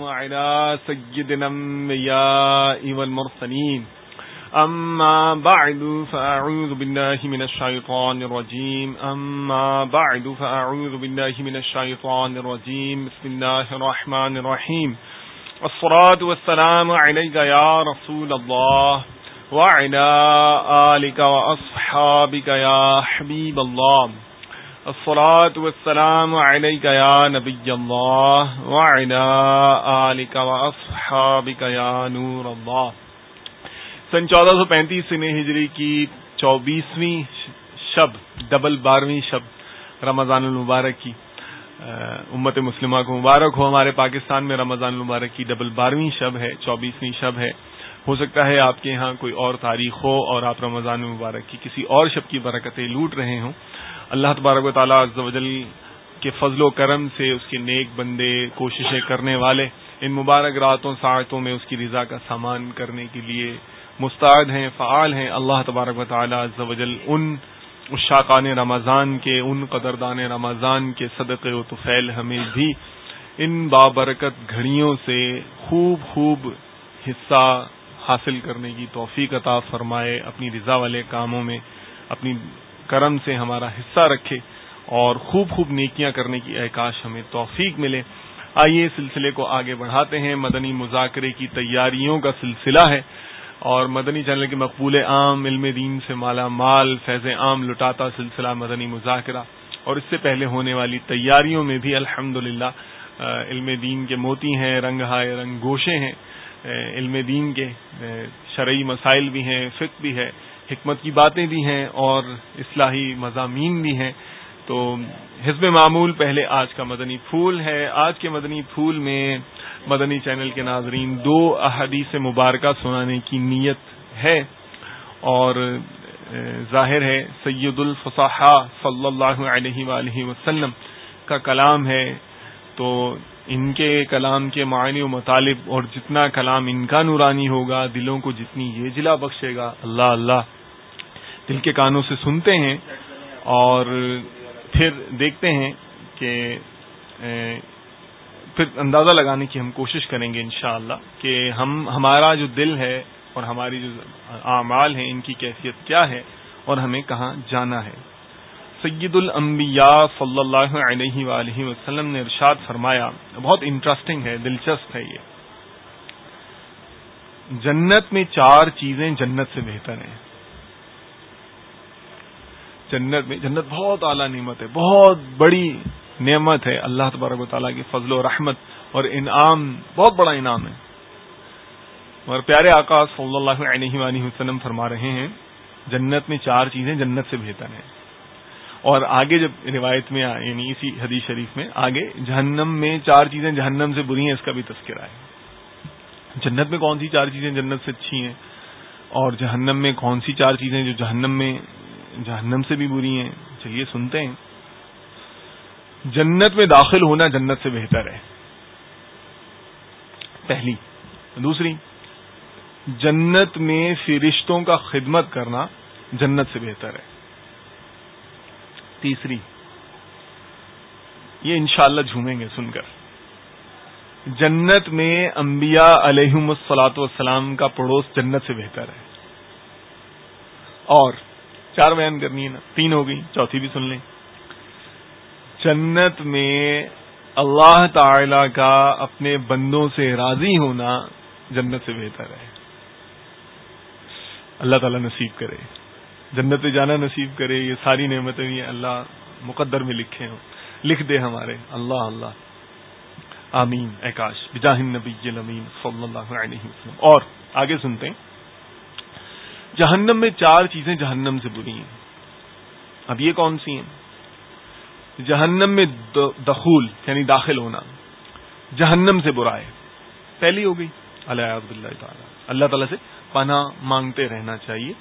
وعلى سيدنا الأنبياء والمرسلين. أما بعد فأعوذ بالله من الشيطان الرجيم. أما بعد فأعوذ بالله من الشيطان الرجيم. بسم الله الرحمن الرحيم. والصلاة والسلام عليك يا رسول الله وعلى آلك وأصحابك يا حبيب الله. الصلاة والسلام عليك يا نبي الله وعلى آلك وأصحابك يا نور الله. سن چودہ سو پینتیس سن ہجری کی چوبیسویں شب، ڈبل بارہویں شب رمضان المبارک کی. امت مسلمہ کو مبارک ہو. ہمارے پاکستان میں رمضان المبارک کی ڈبل بارہویں شب ہے، چوبیسویں شب ہے. ہو سکتا ہے آپ کے یہاں کوئی اور تاریخ ہو اور آپ رمضان المبارک کی کسی اور شب کی برکتیں لوٹ رہے ہوں. اللہ تبارک و تعالیٰ جل کے فضل و کرم سے اس کے نیک بندے کوششیں کرنے والے ان مبارک راتوں ساعتوں میں اس کی رضا کا سامان کرنے کے لیے مستعد ہیں، فعال ہیں۔ اللہ تبارک و تعالیٰ جل ان شاقان رمضان کے، ان قدردان رمضان کے صدقے و توفیل ہمیں بھی ان بابرکت گھڑیوں سے خوب خوب حصہ حاصل کرنے کی توفیق عطا فرمائے، اپنی رضا والے کاموں میں، اپنی کرم سے ہمارا حصہ رکھے اور خوب خوب نیکیاں کرنے کی احکاش ہمیں توفیق ملے۔ آئیے سلسلے کو آگے بڑھاتے ہیں۔ مدنی مذاکرے کی تیاریوں کا سلسلہ ہے اور مدنی چینل کے مقبول عام علم دین سے مالا مال، فیض عام لٹاتا سلسلہ مدنی مذاکرہ۔ اور اس سے پہلے ہونے والی تیاریوں میں بھی الحمد علم دین کے موتی ہیں، رنگ ہائے رنگ گوشے ہیں۔ علم دین کے شرعی مسائل بھی ہیں فکر بھی ہے۔ حکمت کی باتیں بھی ہیں اور اصلاحی مضامین بھی ہیں۔ تو حزب معمول پہلے آج کا مدنی پھول ہے۔ آج کے مدنی پھول میں مدنی چینل کے ناظرین دو احادیث مبارکہ سنانے کی نیت ہے اور ظاہر ہے سید الفصحا صلی اللہ علیہ وآلہ وسلم کا کلام ہے۔ تو ان کے کلام کے معنی و مطالب اور جتنا کلام ان کا نورانی ہوگا، دلوں کو جتنی یہ جلا بخشے گا، اللہ اللہ دل کے کانوں سے سنتے ہیں اور پھر دیکھتے ہیں کہ پھر اندازہ لگانے کی ہم کوشش کریں گے انشاءاللہ کہ ہم، ہمارا جو دل ہے اور ہماری جو اعمال ہیں، ان کی کیفیت کیا ہے اور ہمیں کہاں جانا ہے۔ سید الانبیاء صلی اللہ علیہ وآلہ وسلم نے ارشاد فرمایا، بہت انٹرسٹنگ ہے، دلچسپ ہے یہ۔ جنت میں چار چیزیں جنت سے بہتر ہیں۔ جنت میں جنت بہت اعلیٰ نعمت ہے، بہت بڑی نعمت ہے اللہ تبارک و تعالیٰ کی فضل و رحمت اور انعام، بہت بڑا انعام ہے۔ اور پیارے آکاش صلی اللہ علیہ وآلہ وسلم فرما رہے ہیں، جنت میں چار چیزیں جنت سے بہتر ہیں۔ اور آگے جب روایت میں یعنی اسی حدیث شریف میں، آگے جہنم میں چار چیزیں جہنم سے بری ہیں، اس کا بھی تذکرہ ہے۔ جنت میں کون سی چار چیزیں جنت سے اچھی ہیں؟ اور جہنم میں کون سی چار چیزیں جو جہنم میں جہنم سے بھی بری ہیں اچھا، چلیے سنتے ہیں۔ جنت میں داخل ہونا جنت سے بہتر ہے۔ پہلی۔ دوسری، جنت میں فرشتوں کا خدمت کرنا جنت سے بہتر ہے۔ تیسری، یہ انشاءاللہ اللہ جھومیں گے سن کر۔ جنت میں انبیاء علیہم السلاط والسلام کا پڑوس جنت سے بہتر ہے۔ اور چار بیان کرنی ہے نا، تین ہو گئی چوتھی بھی سن لیں۔ جنت میں اللہ تعالی کا اپنے بندوں سے راضی ہونا جنت سے بہتر ہے۔ اللہ تعالیٰ نصیب کرے۔ جنت جانا نصیب کرے، یہ ساری نعمتیں بھی اللہ مقدر میں لکھے ہوں۔ لکھ دے ہمارے۔ اللہ اللہ۔ آمین۔ اکاش بجاہن نبی صلی اللہ علیہ وسلم۔ اور آگے سنتے ہیں۔ جہنم میں چار چیزیں جہنم سے بری ہیں۔ اب یہ کون سی ہیں؟ جہنم میں دخول یعنی داخل ہونا۔ جہنم سے برا ہے۔ پہلی ہو گئی۔ اللہ اللہ تعالیٰ۔ اللہ تعالیٰ سے پناہ مانگتے رہنا چاہیے۔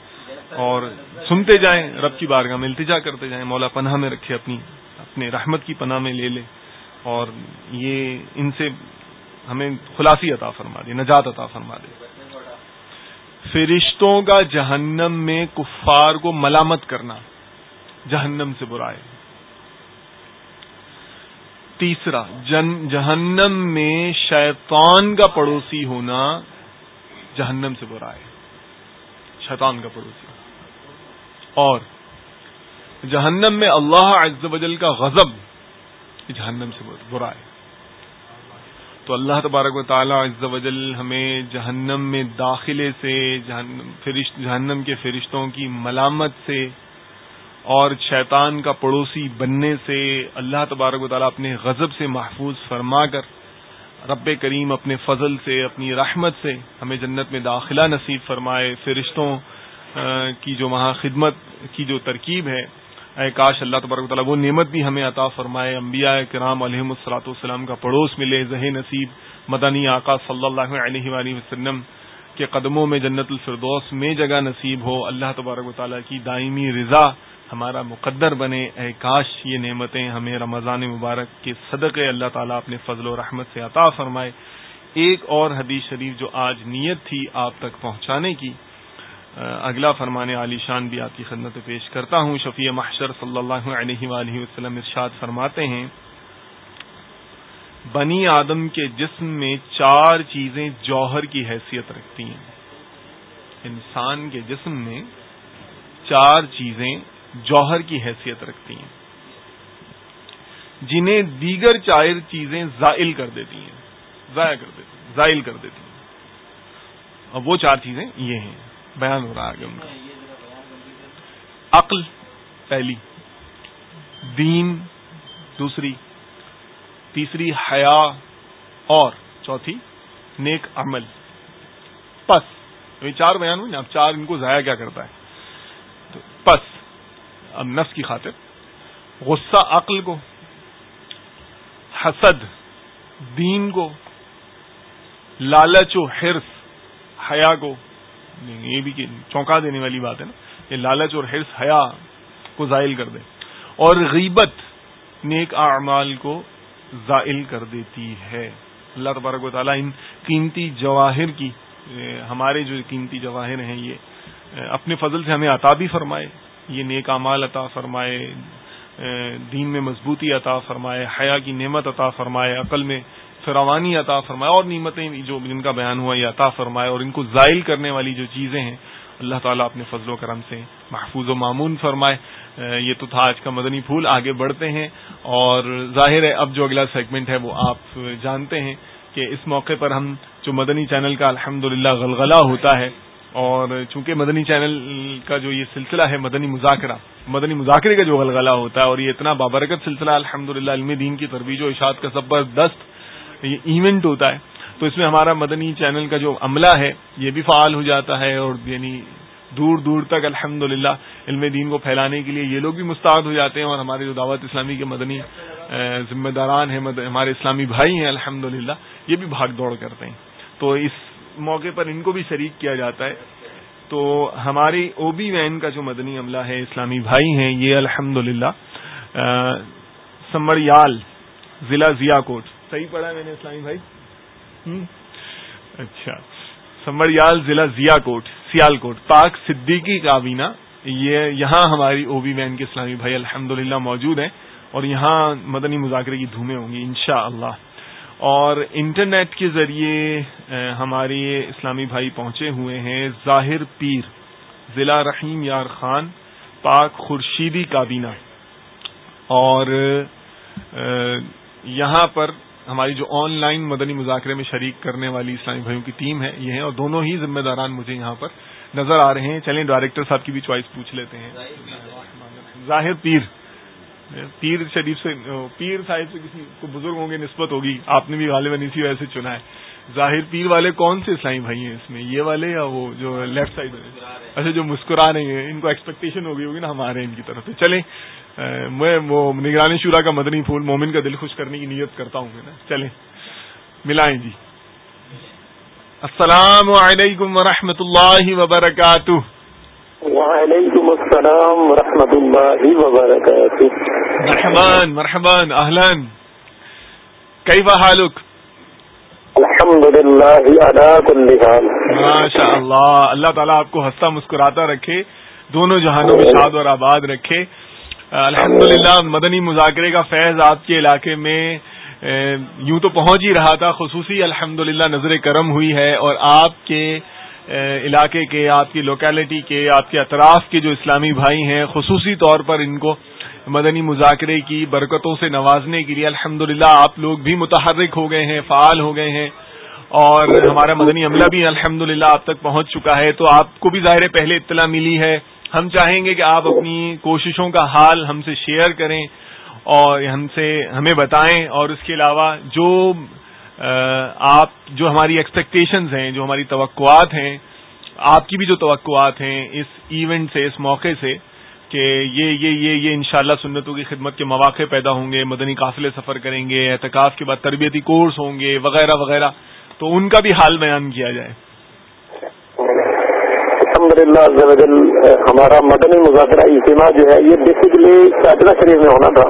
اور سنتے جائیں، رب کی بارگاہ میں التجا کرتے جائیں۔ مولا پناہ میں رکھے اپنی، اپنے رحمت کی پناہ میں لے لے۔ اور یہ ان سے ہمیں خلاصی عطا فرما دے، نجات عطا فرما دے۔ فرشتوں کا جہنم میں کفار کو ملامت کرنا، جہنم سے برائے تیسرا، جن، جہنم میں شیطان کا پڑوسی ہونا جہنم سے برا ہے۔ شیطان کا پڑوسی۔ اور، جہنم میں اللہ عز و جل کا غضب جہنم سے برا ہے۔ تو اللہ تبارک و تعالی عز و جل ہمیں جہنم میں داخلے سے، جہنم کے فرشتوں کی ملامت سے اور شیطان کا پڑوسی بننے سے اللہ تبارک و تعالیٰ اپنے غضب سے محفوظ فرما کر، رب کریم اپنے فضل سے، اپنی رحمت سے ہمیں جنت میں داخلہ نصیب فرمائے، فرشتوں کی جو وہاں خدمت، کی جو ترکیب ہے اے کاش اللہ تبارک و تعالیٰ وہ نعمت بھی ہمیں عطا فرمائے، انبیاء کرام علیہ السلاۃ والسلام کا پڑوس ملے ذہ نصیب، مدنی آقا صلی اللہ علیہ وآلہ وسلم کے قدموں میں جنت الفردوس میں جگہ نصیب ہو، اللہ تبارک و تعالیٰ کی دائمی رضا ہمارا مقدر بنے۔ اے کاش یہ نعمتیں ہمیں رمضان مبارک کے صدقے اللہ تعالیٰ اپنے فضل و رحمت سے عطا فرمائے۔ ایک اور حدیث شریف جو آج نیت تھی آپ تک پہنچانے کی اگلا فرمانے علی شان بھی آپ کی خدمت پیش کرتا ہوں۔ شفیع محشر صلی اللہ علیہ وآلہ وسلم ارشاد فرماتے ہیں، بنی آدم کے جسم میں چار چیزیں جوہر کی حیثیت رکھتی ہیں۔ انسان کے جسم میں چار چیزیں جوہر کی حیثیت رکھتی ہیں۔ جنہیں دیگر چائر چیزیں زائل کر دیتی ہیں۔ ضائع کر دیتی زائل کر دیتی ہیں۔ اب وہ چار چیزیں یہ ہیں۔ بیان ہو رہا ہے ان کا۔ عقل پہلی، دین دوسری، تیسری حیا، اور چوتھی نیک عمل۔ پس یہ چار بیان ہوئی نا، اب چار ان کو ضائع کیا کرتا ہے۔ تو پس، اب نفس کی خاطر۔ غصہ عقل کو، حسد دین کو، لالچ و حرص حیا کو۔ یہ بھی چونکا دینے والی بات ہے نا، یہ لالچ اور حرص، حیا کو زائل کر دے۔ اور غیبت نیک اعمال کو زائل کر دیتی ہے۔ اللہ تبارک و تعالیٰ ان قیمتی جواہر کی ہمارے جو قیمتی جواہر ہیں، یہ اپنے فضل سے ہمیں عطا بھی فرمائے۔ یہ نیک امال عطا فرمائے دین میں مضبوطی عطا فرمائے، حیا کی نعمت عطا فرمائے، عقل میں فراوانی عطا فرمائے اور نعمتیں جو جن کا بیان ہوا یہ عطا فرمائے اور ان کو زائل کرنے والی جو چیزیں ہیں، اللہ تعالیٰ اپنے فضل و کرم سے محفوظ و معمون فرمائے۔ یہ تو تھا آج کا مدنی پھول، آگے بڑھتے ہیں۔ اور ظاہر ہے، اب جو اگلا سیگمنٹ ہے وہ آپ جانتے ہیں کہ اس موقع پر ہم جو مدنی چینل کا الحمد للہ غلغلہ ہوتا ہے، اور چونکہ مدنی چینل کا جو یہ سلسلہ ہے مدنی مذاکرہ، مدنی مذاکرے کا جو غلغلہ ہوتا ہے اور یہ اتنا بابرکت سلسلہ الحمد للہ علم دین کی ترویج و اشاعت کا زبردست یہ ایونٹ ہوتا ہے۔ تو اس میں ہمارا مدنی چینل کا جو عملہ ہے، یہ بھی فعال ہو جاتا ہے اور یعنی دور دور تک الحمد للہ علم دین کو پھیلانے کے لیے یہ لوگ بھی مستعد ہو جاتے ہیں اور ہمارے جو دعوت اسلامی کے مدنی ذمہ داران ہیں ہمارے اسلامی بھائی ہیں الحمد یہ بھی بھاگ دوڑ کرتے ہیں۔ تو اس موقع پر ان کو بھی شریک کیا جاتا ہے۔ تو ہماری او بی وین کا جو مدنی عملہ ہے، اسلامی بھائی ہیں، یہ الحمد للہ سمریال، ضلع ضیا کوٹ۔ صحیح پڑھا ہے میں نے اسلامی بھائی۔ اچھا۔ سمریال ضلع ضیا کوٹ، سیال کوٹ، پاک صدیقی کابینہ۔ یہ یہاں ہماری او بی وین کے اسلامی بھائی الحمد موجود ہیں اور یہاں مدنی مذاکرے کی دھومیں ہوں گی انشاءاللہ۔ اللہ اور انٹرنیٹ کے ذریعے ہمارے اسلامی بھائی پہنچے ہوئے ہیں ظاہر پیر، ضلع رحیم یار خان، پاک خورشیدی کابینہ۔ اور یہاں پر ہماری جو آن لائن مدنی مذاکرے میں شریک کرنے والی اسلامی بھائیوں کی ٹیم ہے، یہ ہیں اور دونوں ہی ذمہ داران مجھے یہاں پر نظر آ رہے ہیں۔ چلیں، ڈائریکٹر صاحب کی بھی چوائس پوچھ لیتے ہیں۔ ظاہر پیر پیر شریف سے، پیر صاحب سے کسی کو بزرگ ہوں گے نسبت ہوگی۔ آپ نے بھی غالباً اسی وجہ سے چنا ہے۔ ظاہر پیر والے کون سے اسلامی بھائی ہیں اس میں؟ یہ والے یا وہ جو لیفٹ سائڈ اچھا جو مسکرا رہے ہیں، ان کو ایکسپیکٹیشن ہوگی ہوگی نا ہمارے ان کی طرف تو چلیں میں وہ نگرانی شورا کا مدنی پھول مومن کا دل خوش کرنے کی نیت کرتا ہوں نا؟ چلیں۔ ملائیں جی۔ السلام علیکم ورحمۃ اللہ وبرکاتہ۔ وعلیکم السلام ورحمۃ اللہ وبرکاتہ۔ مرحبان مرحبان اہلان۔ کیف حالک؟ الحمد للہ ماشاء اللہ اللہ تعالیٰ آپ کو ہنستا مسکراتا رکھے دونوں جہانوں میں شاد اور آباد رکھے۔ الحمد للہ مدنی مذاکرے کا فیض آپ کے علاقے میں یوں تو پہنچ ہی رہا تھا، خصوصی الحمد نظر کرم ہوئی ہے اور آپ کے علاقے کے، آپ کی لوکیلٹی کے، آپ کے اطراف کے جو اسلامی بھائی ہیں، خصوصی طور پر ان کو مدنی مذاکرے کی برکتوں سے نوازنے کے لیے الحمد آپ لوگ بھی متحرک ہو گئے ہیں، فعال ہو گئے ہیں اور ہمارا مدنی عملہ بھی الحمد للہ آپ تک پہنچ چکا ہے۔ تو آپ کو بھی ظاہر پہلے اطلاع ملی ہے ہم چاہیں گے کہ آپ اپنی کوششوں کا حال ہم سے شیئر کریں اور ہم سے ہمیں بتائیں اور اس کے علاوہ جو آپ جو ہماری ایکسپیکٹیشنز ہیں، جو ہماری توقعات ہیں، آپ کی بھی جو توقعات ہیں اس ایونٹ سے، اس موقع سے کہ یہ یہ یہ یہ انشاءاللہ سنتوں کی خدمت کے مواقع پیدا ہوں گے، مدنی قافلے سفر کریں گے احتکاف کے بعد تربیتی کورس ہوں گے، وغیرہ وغیرہ۔ تو ان کا بھی حال بیان کیا جائے۔ الحمد للہ ہمارا مدنی مذاکرہ اجتماع جو ہے یہ بیسکلی فیصلہ شریف میں ہونا تھا۔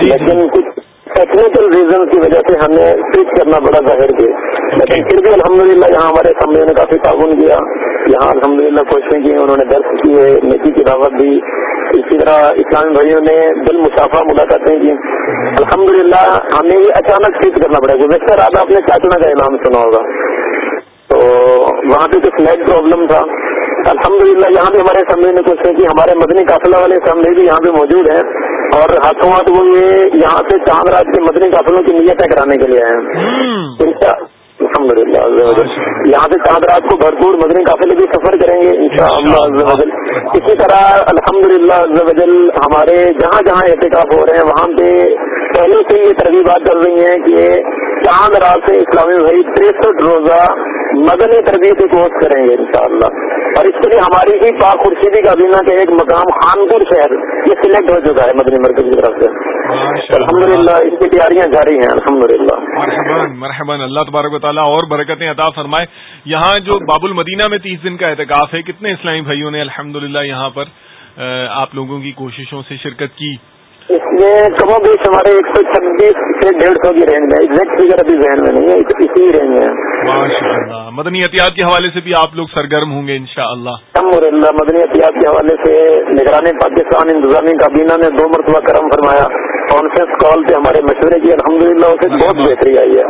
جی، جی۔ لیکن کچھ ٹیکنیکل ریزن کی وجہ سے ہمیں سوئچ کرنا پڑا ظاہر کے۔ لیکن پھر بھی الحمدللہ یہاں ہمارے سامنے نے کافی تعاون کیا۔ یہاں الحمدللہ کوششیں کی انہوں نے درس کی ہے نیکی کی دعوت دی۔ اسی طرح اسلامی بھائیوں نے دل مسافہ ملاقاتیں کی۔ الحمدللہ ہمیں یہ اچانک سوئچ کرنا پڑا۔ گزشتہ رات آپ نے چاچنا کا انعام سنا ہوگا۔ تو وہاں پہ کچھ نیٹ پرابلم تھا۔ الحمدللہ یہاں بھی ہمارے سامنے نے کوششیں کی ہمارے مدنی قافلہ والے سامنے بھی یہاں پہ موجود ہیں اور ہاتھوں ہاتھ وہ یہ یہاں سے چاند رات کے مدنی قافلوں کی نیتیں کرانے کے لیے آئے ہیں الحمد للہ یہاں سے چاند رات کو بھرپور مدنی قافلے بھی سفر کریں گے ان شاء اللہ اسی طرح الحمد للہ ہمارے جہاں جہاں احتکاب ہو رہے ہیں وہاں پہ پہلے سے یہ ترغیبات چل رہی ہیں کہ چاند رات سے اسلامی بھائی تریسٹھ روزہ مدنی تربیت کورس کریں گے انشاءاللہ۔ اور اس کے لیے ہماری ہی پاک خورشیدی کابینہ کا ایک مقام خانپور شہر یہ سلیکٹ ہو چکا ہے مدنی مرکز کی طرف سے۔ الحمد للہ اس کی تیاریاں جاری ہیں الحمد للہ مرحباً اللہ تبارک و تعالیٰ اور برکتیں عطا فرمائے۔ یہاں جو باب المدینہ میں تیس دن کا اعتکاف ہے کتنے اسلامی بھائیوں نے الحمد یہاں پر آپ لوگوں کی کوششوں سے شرکت کی۔ اس میں کم و بیش ہمارے ایک سو چھبیس سے ڈیڑھ سو کی رینج میں ایگزیکٹ فگر ابھی ذہن میں نہیں ہے اسی رینج میں مدنی احتیاط کے حوالے سے بھی آپ لوگ سرگرم ہوں گے ان شاء اللہ اللہ مدنی احتیاط کے حوالے سے نگرانی پاکستان انتظامی کابینہ نے دو مرتبہ کرم فرمایا۔ کانفرنس کال پہ ہمارے مشورے کی الحمد للہ اسے بہت بہتری آئی ہے۔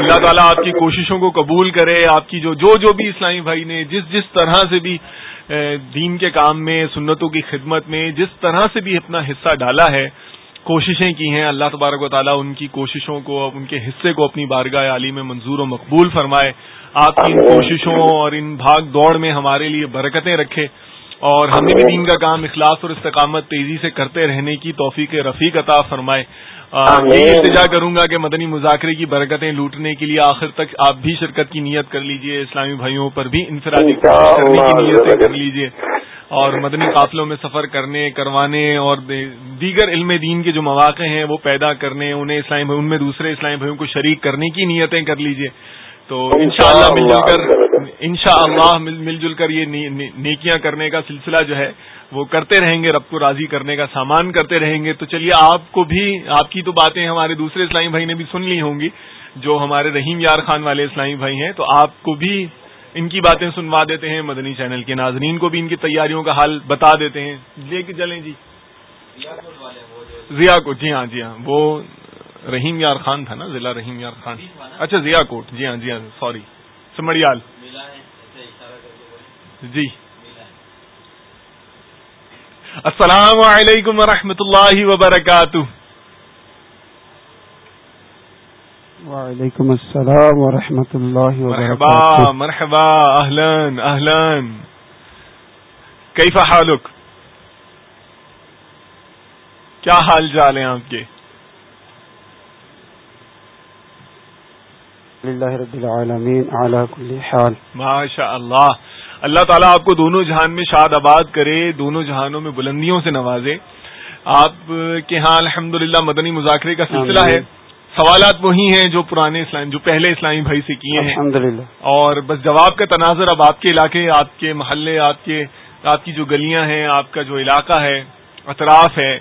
اللہ تعالیٰ آپ کی کوششوں کو قبول کرے آپ کی جو جو بھی اسلامی بھائی نے جس جس طرح سے بھی دین کے کام میں، سنتوں کی خدمت میں جس طرح سے بھی اپنا حصہ ڈالا ہے، کوششیں کی ہیں، اللہ تبارک و تعالیٰ ان کی کوششوں کو، ان کے حصے کو اپنی بارگاہ عالی میں منظور و مقبول فرمائے۔ آپ کی ان کوششوں اور ان بھاگ دوڑ میں ہمارے لیے برکتیں رکھے۔ اور ہمیں بھی دین کا کام اخلاص اور استقامت تیزی سے کرتے رہنے کی توفیق رفیق عطا فرمائے۔ یہی التجا کروں گا کہ مدنی مذاکرے کی برکتیں لوٹنے کے لیے آخر تک آپ بھی شرکت کی نیت کر لیجیے اسلامی بھائیوں پر بھی انفرادی کرنے کی نیت کر لیجیے۔ اور مدنی قافلوں میں سفر کرنے کروانے اور دیگر علم دین کے جو مواقع ہیں وہ پیدا کرنے انہیں اسلامی ان میں دوسرے اسلامی بھائیوں کو شریک کرنے کی نیتیں کر لیجیے۔ تو انشاءاللہ مل جل کر انشاءاللہ مل جل کر یہ نیکیاں کرنے کا سلسلہ جو ہے وہ کرتے رہیں گے رب کو راضی کرنے کا سامان کرتے رہیں گے۔ تو چلیے آپ کو بھی آپ کی تو باتیں ہمارے دوسرے اسلامی بھائی نے بھی سن لی ہوں گی جو ہمارے رحیم یار خان والے اسلامی بھائی ہیں تو آپ کو بھی ان کی باتیں سنوا دیتے ہیں۔ مدنی چینل کے ناظرین کو بھی ان کی تیاریوں کا حال بتا دیتے ہیں۔ لے کے چلیں جی۔ ضیا کو جی ہاں جی ہاں وہ رحیم یار خان تھا نا ضلع رحیم یار خان۔ اچھا ضیا کوٹ۔ جی ہاں جی ہاں سوری۔ سمڑیال۔ جی۔ السلام علیکم ورحمۃ اللہ وبرکاتہ۔ وعلیکم السلام ورحمۃ اللہ وبرکاتہ۔ مرحبا اہلن اہلن۔ کیف حالک؟ کیا حال چال ہیں آپ کے؟ رب العالمین علی کل حال۔ ماشاء اللہ۔ اللہ تعالیٰ آپ کو دونوں جہان میں شاد آباد کرے دونوں جہانوں میں بلندیوں سے نوازے۔ آپ کے ہاں الحمد مدنی مذاکرے کا سلسلہ ہے۔ سوالات وہی ہیں جو پرانے اسلام جو پہلے اسلامی بھائی سے کیے ہیں۔ اور بس جواب کا تناظر اب آپ کے علاقے آپ کے محلے آپ کے آپ کی جو گلیاں ہیں آپ کا جو علاقہ ہے اطراف ہے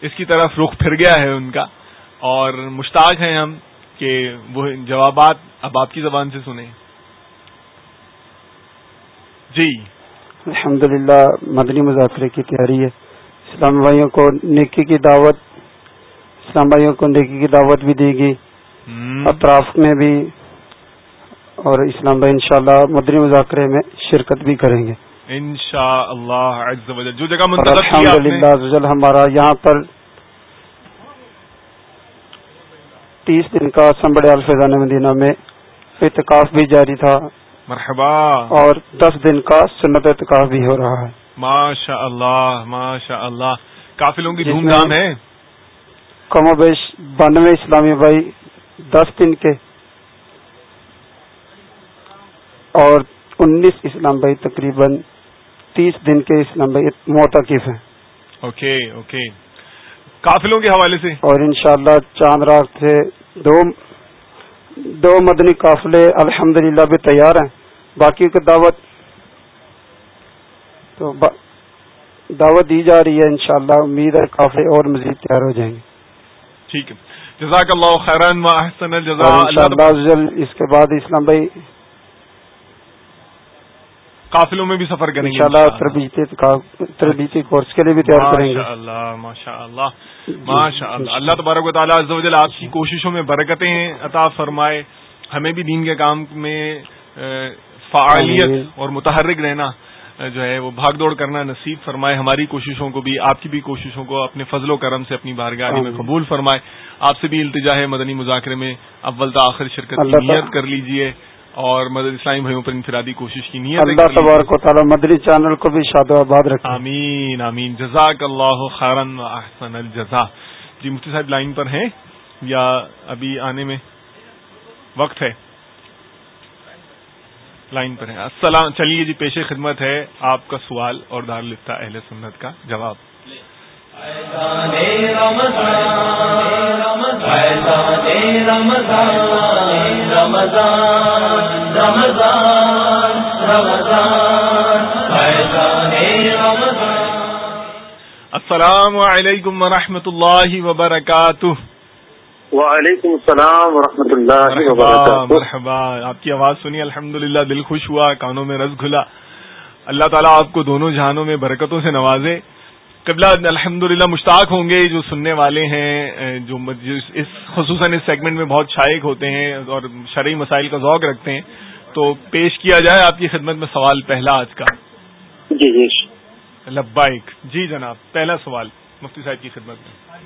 اس کی طرف رخ پھر گیا ہے ان کا۔ اور مشتاق ہیں ہم۔ کہ وہ جوابات اب آپ کی زبان سے سنیں۔ جی۔ الحمد مدنی مذاکرے کی تیاری ہے۔ اسلام بھائیوں کو نیکی کی دعوت اسلام بھائیوں کو نیکی کی دعوت بھی دے گی اطراف میں بھی۔ اور اسلام بھائی انشاءاللہ مدنی مذاکرے میں شرکت بھی کریں گے۔ انشاء اللہ عز و جل۔ جو جگہ الحمد للہ ہمارا یہاں پر تیس دن کا سمبڑ الفیضان مدینہ میں اعتکاف بھی جاری تھا مرحبا اور دس دن کا سنت اعتکاف بھی ہو رہا ہے۔ ماشاء اللہ ماشاء اللہ قافلوں کی دھوم دھام ہے؟ کم و بیش بانوے اسلامی بھائی دس دن کے اور انیس اسلام بھائی تقریباً تیس دن کے اسلام بھائی معتکف ہیں۔ Okay okay. قافلوں کے حوالے سے۔ اور انشاءاللہ چاند رات سے دو دو مدنی قافلے الحمدللہ بھی تیار ہیں۔ باقی کی دعوت تو با دعوت دی جا رہی ہے انشاءاللہ۔ امید ہے قافلے اور مزید تیار ہو جائیں گے۔ ٹھیک ہے۔ جزاک اللہ خیران و احسن الجزا اور اللہ اس کے بعد اسلام بھائی قافلوں میں بھی سفر کریں گے۔ تربیتی تربیتی کورس کے لیے بھی تیار کریں گے۔ ماشاء اللہ ماشاء اللہ ماشاء اللہ اللہ تبارک و تعالیٰ عز و جل آپ کی کوششوں میں برکتیں عطا فرمائے۔ ہمیں بھی دین کے کام میں فعالیت۔ اور متحرک رہنا جو ہے وہ بھاگ دوڑ کرنا نصیب فرمائے۔ ہماری کوششوں کو بھی آپ کی بھی کوششوں کو اپنے فضل و کرم سے اپنی بارگاہ میں۔ قبول فرمائے۔ آپ سے بھی التجا ہے مدنی مذاکرے میں۔ اول تا آخر شرکت کی نیت کر لیجیے۔ اور مدد اسلامی بھائیوں پر انفرادی کوشش کی نیت اللہ تبارک و تعالی مدنی چینل کو بھی شاد و آباد رکھے۔ آمین آمین۔ جزاک اللہ خیرن احسن الجزا جی مفتی صاحب لائن پر ہیں یا ابھی آنے میں وقت ہے؟ لائن پر ہیں۔ السلام چلیے جی پیش خدمت ہے آپ کا سوال اور دار لفتہ اہل سنت کا جواب۔ السلام علیکم ورحمۃ اللہ وبرکاتہ۔ وعلیکم السلام ورحمۃ اللہ مرحبا وبرکاتہ۔ مرحبا آپ کی آواز سنی الحمد دل خوش ہوا کانوں میں رس گھلا۔ اللہ تعالیٰ آپ کو دونوں جہانوں میں برکتوں سے نوازے۔ قبلہ الحمد مشتاق ہوں گے جو سننے والے ہیں جو مج- جو اس- اس خصوصاً اس سیگمنٹ میں بہت شائق ہوتے ہیں اور شرعی مسائل کا ذوق رکھتے ہیں۔ تو پیش کیا جائے آپ کی خدمت میں سوال پہلا آج کا۔ جی جی۔ لبائک جی جناب پہلا سوال مفتی صاحب کی خدمت میں۔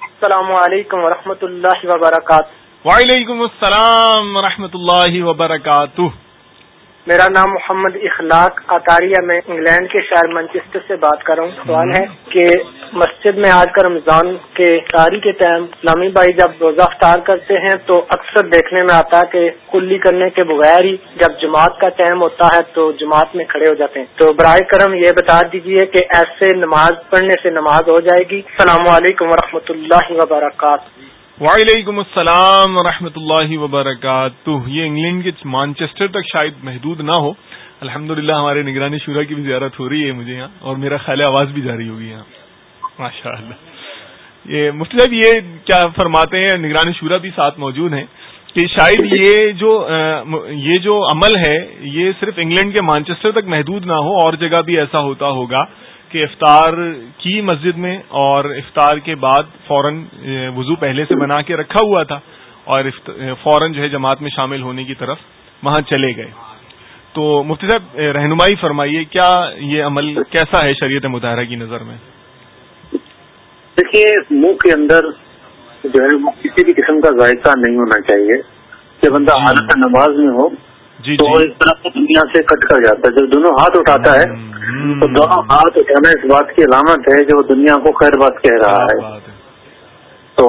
السلام علیکم ورحمۃ اللہ وبرکاتہ۔ وعلیکم السلام ورحمۃ اللہ وبرکاتہ۔ میرا نام محمد اخلاق اطاریہ میں انگلینڈ کے شہر منچسٹر سے بات کر رہا ہوں۔ سوال ہے کہ مسجد میں آج کا رمضان کے تاری کے ٹائم نامی بھائی جب روزہ افطار کرتے ہیں تو اکثر دیکھنے میں آتا ہے کہ کلی کرنے کے بغیر ہی جب جماعت کا ٹائم ہوتا ہے تو جماعت میں کھڑے ہو جاتے ہیں۔ تو برائے کرم یہ بتا دیجیے کہ ایسے نماز پڑھنے سے نماز ہو جائے گی۔ السلام علیکم ورحمۃ اللہ وبرکاتہ۔ وعلیکم السلام ورحمۃ اللہ وبرکاتہ۔ یہ انگلینڈ کے مانچسٹر تک شاید محدود نہ ہو۔ الحمد ہمارے نگرانی شورا کی بھی زیارت ہو رہی ہے مجھے یہاں اور میرا خیال آواز بھی جاری ہوگی یہاں۔ ماشاء اللہ یہ مفتی صاحب، یہ کیا فرماتے ہیں؟ نگرانی شورا بھی ساتھ موجود ہیں کہ شاید یہ جو یہ جو عمل ہے، یہ صرف انگلینڈ کے مانچسٹر تک محدود نہ ہو، اور جگہ بھی ایسا ہوتا ہوگا۔ کہ افطار کی مسجد میں اور افطار کے بعد فوراً وضو پہلے سے بنا کے رکھا ہوا تھا اور فوراً جو ہے جماعت میں شامل ہونے کی طرف وہاں چلے گئے۔ تو مفتی صاحب رہنمائی فرمائیے کیا یہ عمل کیسا ہے شریعت مظاہرہ کی نظر میں؟ دیکھیے منہ کے اندر جو ہے وہ کسی بھی قسم کا ذائقہ نہیں ہونا چاہیے۔ جب بندہ حالت نماز میں ہو جی تو جی۔ اس طرح سے دنیا سے کٹ کر جاتا ہے۔ جب دونوں ہاتھ اٹھاتا ہے تو دونوں ہاتھ اٹھانا اس بات کی علامت ہے کہ وہ دنیا کو خیر بات کہہ رہا ہے۔ تو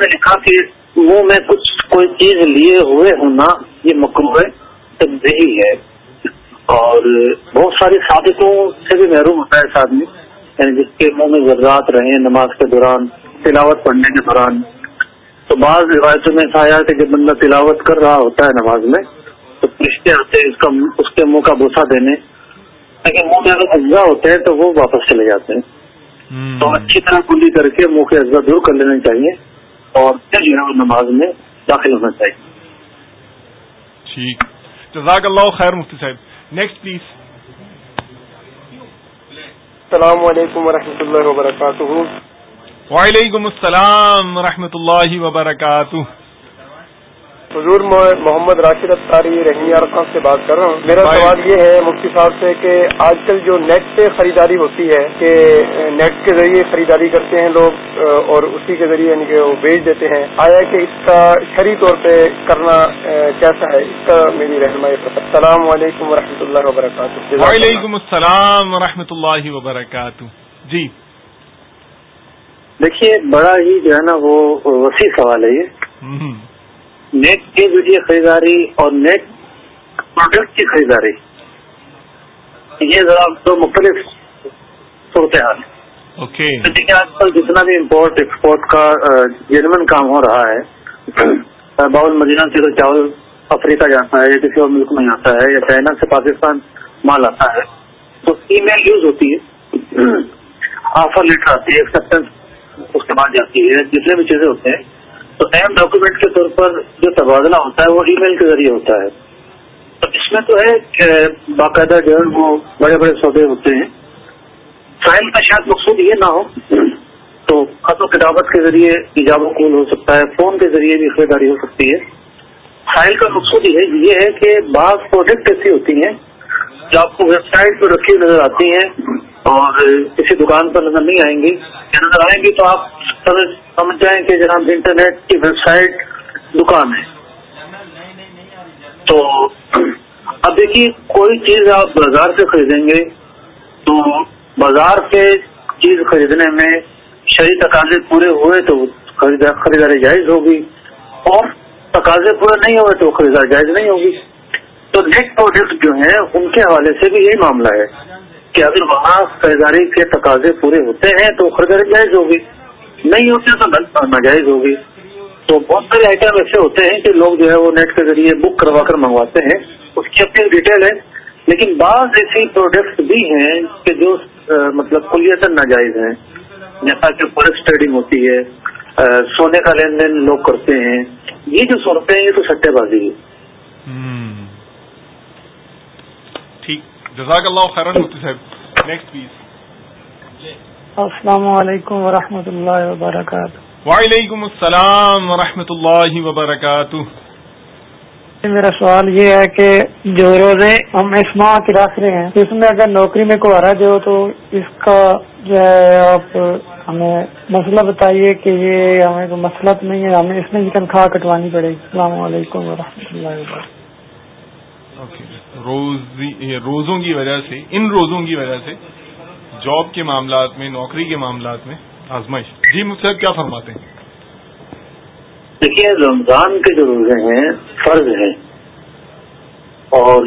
نے لکھا کہ منہ میں کچھ کوئی چیز لیے ہوئے ہونا یہ مقروب ہے تبدیلی ہے۔ اور بہت ساری سابقوں سے بھی محروم ہوتا ہے اس آدمی۔ یعنی جس کے منہ میں ذرات رہے نماز کے دوران تلاوت پڑھنے کے دوران۔ تو بعض روایتوں میں ایسا آیا کہ جب بندہ تلاوت کر رہا ہوتا ہے نماز میں تو فرشتے آتے ہیں اس کا اس کے منہ کا بوسا دینے۔ لیکن منہ میں اگر اجزا ہوتے ہیں تو وہ واپس چلے جاتے ہیں۔ تو اچھی طرح کلی کر کے منہ کے اجزا دور کر لینا چاہیے اور پھر جو ہے وہ نماز میں داخل ہونا چاہیے۔ ٹھیک۔ جزاک اللہ خیر مفتی صاحب۔ نیکسٹ پلیز السلام علیکم ورحمۃ اللہ وبرکاتہ۔ وعلیکم السلام ورحمۃ اللہ وبرکاتہ۔ حضور محمد راشد اختاری رحمی ارقام سے بات کر رہا ہوں۔ میرا سوال یہ ہے مفتی صاحب سے کہ آج کل جو نیٹ پہ خریداری ہوتی ہے کہ نیٹ کے ذریعے خریداری کرتے ہیں لوگ اور اسی کے ذریعے یعنی کہ وہ بیچ دیتے ہیں۔ آیا کہ اس کا شہری طور پہ کرنا کیسا ہے؟ اس کا میری رہنمائی السلام علیکم و اللہ وبرکاتہ۔ وعلیکم السلام و اللہ وبرکاتہ۔ جی۔ دیکھیے بڑا ہی جو ہے نا وہ وسیع سوال ہے یہ۔ نیٹ کے ذریعے خریداری اور نیٹ پروڈکٹ کی خریداری. یہ ذرا دو مختلف صورتحال اوکے دیکھیے آج کل جتنا بھی امپورٹ ایکسپورٹ کا جینون کام ہو رہا ہے باول مدینہ سے تو چاول افریقہ جاتا ہے یا کسی اور ملک میں آتا ہے یا چائنا سے پاکستان مال آتا ہے تو ای میل یوز ہوتی ہے آفر لیٹر آتی ہے ایکسپٹینس اس کے بعد جاتی ہے جتنے بھی چیزیں ہوتے ہیں تو اہم ڈاکومنٹ کے طور پر جو تبادلہ ہوتا ہے وہ ای میل کے ذریعے ہوتا ہے۔ تو اس میں تو ہے کہ باقاعدہ جو ہے وہ بڑے بڑے سودے ہوتے ہیں۔ سائل کا شاید مقصود یہ نہ ہو تو خط و کتابت کے ذریعے ایجاب و قول ہو سکتا ہے، فون کے ذریعے بھی خریداری ہو سکتی ہے۔ سائل کا مقصود یہ ہے کہ بعض پروڈکٹ ایسی ہوتی ہیں جو آپ کو ویب سائٹ پہ رکھی نظر آتی ہیں۔ اور کسی دکان پر نظر نہیں آئیں گی نظر آئیں گی تو آپ سمجھ جائیں کہ جناب انٹرنیٹ کی ویب سائٹ دکان ہے۔ تو اب دیکھیے، کوئی چیز آپ بازار سے خریدیں گے تو بازار سے چیز خریدنے میں شہری تقاضے پورے ہوئے تو خریداری جائز ہوگی، اور تقاضے پورے نہیں ہوئے تو خریداری جائز نہیں ہوگی۔ تو نیٹ پروڈکٹ جو ہیں، ان کے حوالے سے بھی یہی معاملہ ہے۔ کہ اگر وہاں خریداری کے تقاضے پورے ہوتے ہیں تو خریداری جائز ہوگی۔ نہیں ہوتے تو ناجائز ہوگی۔ تو بہت سارے آئٹم ایسے ہوتے ہیں کہ لوگ جو ہے وہ نیٹ کے ذریعے بک کروا کر منگواتے ہیں۔ اس کی اپنی ڈیٹیل ہے۔ لیکن بعض ایسی پروڈکٹس بھی ہیں کہ جو مطلب کلیت ناجائز ہیں۔ جیسا کہ فورکس ٹریڈنگ ہوتی ہے سونے کا لین دین لوگ کرتے ہیں۔ یہ جو صورتیں ہیں، یہ تو سٹے بازی ہے ٹھیک۔ جزاک اللہ خیرن صاحب نیکسٹ پلیز السلام علیکم ورحمۃ اللہ وبرکاتہ۔ وعلیکم السلام ورحمۃ اللہ وبرکاتہ میرا سوال یہ ہے کہ جو روزے ہم اس ماہ کے رکھ رہے ہیں اس میں اگر نوکری میں کوئی حرج ہو تو اس کا جو ہے آپ ہمیں مسئلہ بتائیے کہ یہ ہمیں کوئی مسئلہ نہیں ہے ہمیں اس میں بھی تنخواہ کٹوانی پڑے گی۔ السلام علیکم و اللہ وبرکاتہ۔ روزوں کی وجہ سے ان روزوں کی وجہ سے جاب کے معاملات میں، نوکری کے معاملات میں آزمائش۔ جی مجھ کیا فرماتے ہیں؟ دیکھیے، رمضان کے جو روزے ہیں، فرض ہیں۔ اور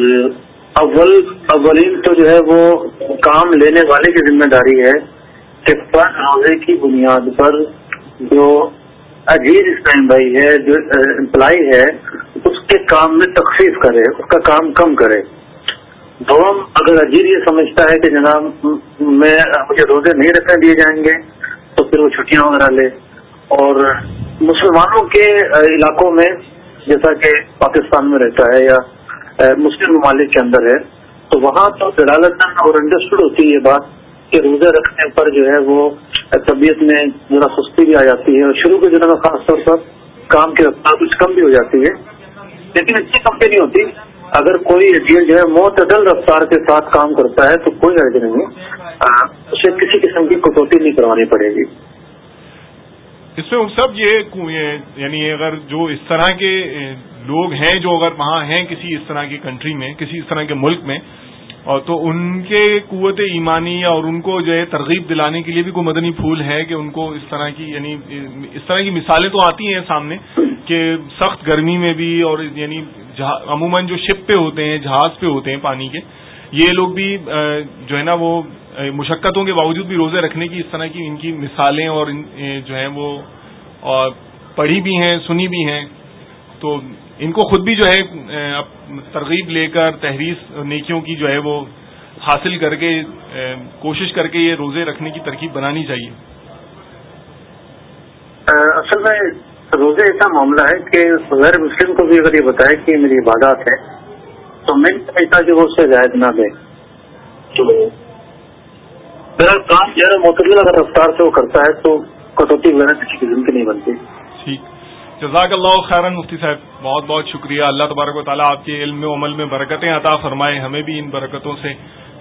اول اولین تو جو ہے وہ کام لینے والے کی ذمہ داری ہے کہ فرض روزے کی بنیاد پر جو عزیز اسلام بھائی ہے، جو امپلائی ہے اس کے کام میں تخفیف کرے، اس کا کام کم کرے۔ دوم، اگر اجیر یہ سمجھتا ہے کہ جناب میں مجھے روزے نہیں رکھنے دیے جائیں گے، تو پھر وہ چھٹیاں وغیرہ لے۔ اور مسلمانوں کے علاقوں میں، جیسا کہ پاکستان میں رہتا ہے یا مسلم ممالک کے اندر ہے، تو وہاں تو دلالت اور انڈرسٹوڈ ہوتی ہے یہ بات کہ روزے رکھنے پر جو ہے وہ طبیعت میں ذرا سستی بھی آ جاتی ہے اور شروع کے دنوں میں خاص طور پر کام کی رفتار کچھ کم بھی ہو جاتی ہے۔ لیکن اتنی کم بھی نہیں ہوتی. اگر کوئی ایڈیل جو ہے معتدل رفتار کے ساتھ کام کرتا ہے تو کوئی حرج نہیں. اسے کسی قسم کی کٹوتی نہیں کروانی پڑے گی. اس میں سب یہ یعنی اگر جو اس طرح کے لوگ ہیں جو اگر وہاں ہیں کسی اس طرح کی کنٹری میں، کسی اس طرح کے ملک میں، اور تو ان کے قوت ایمانی اور ان کو جو ہے ترغیب دلانے کے لیے بھی کوئی مدنی پھول ہے کہ ان کو اس طرح کی یعنی اس طرح کی مثالیں تو آتی ہیں سامنے کہ سخت گرمی میں بھی اور یعنی عموماً جو شپ پہ ہوتے ہیں، جہاز پہ ہوتے ہیں پانی کے، یہ لوگ بھی جو ہے نا وہ مشقتوں کے باوجود بھی روزے رکھنے کی اس طرح کی ان کی مثالیں اور جو ہیں وہ پڑھی بھی ہیں، سنی بھی ہیں۔ تو ان کو خود بھی جو ہے ترغیب لے کر تحریر نیکیوں کی جو ہے وہ حاصل کر کے کوشش کر کے یہ روزے رکھنے کی ترکیب بنانی چاہیے۔ اصل میں روزے ایسا معاملہ ہے کہ غیر مسلم کو بھی اگر یہ بتائے کہ میری عبادات ہے تو میں سمجھتا کہ وہ اس سے زائد نہ دے۔ میرا کام جو ہے معتدل اگر رفتار سے وہ کرتا ہے تو کٹوتی وغیرہ کسی قسم کی نہیں بنتی۔ ٹھیک۔ جزاک اللہ خیرن مفتی صاحب بہت بہت شکریہ۔ اللہ تبارک و تعالیٰ آپ کے علم و عمل میں برکتیں عطا فرمائے ہمیں بھی ان برکتوں سے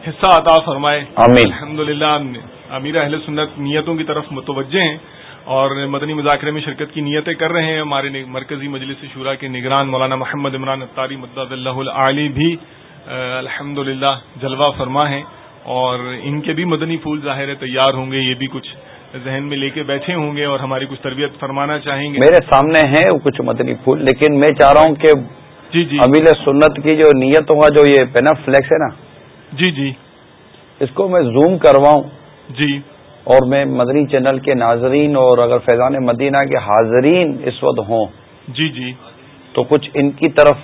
حصہ عطا فرمائے۔ الحمد للہ امیر اہل سنت نیتوں کی طرف متوجہ ہیں۔ اور مدنی مذاکرے میں شرکت کی نیتیں کر رہے ہیں۔ ہمارے مرکزی مجلس شورا کے نگران مولانا محمد عمران اطاری مدد اللہ علی بھی الحمد جلوہ فرما ہیں اور ان کے بھی مدنی پھول ظاہر تیار ہوں گے یہ بھی کچھ ذہن میں لے کے بیٹھے ہوں گے اور ہماری کچھ تربیت فرمانا چاہیں گے۔ میرے سامنے ہیں کچھ مدنی پھول لیکن میں چاہ رہا ہوں کہ جی جی۔ امیل سنت کی جو نیتوں کا جو یہ پینا فلیکس ہے نا جی جی۔ اس کو میں زوم کرواؤں۔ جی۔ اور میں مدنی چینل کے ناظرین اور اگر فیضان مدینہ کے حاضرین اس وقت ہوں جی جی۔ تو کچھ ان کی طرف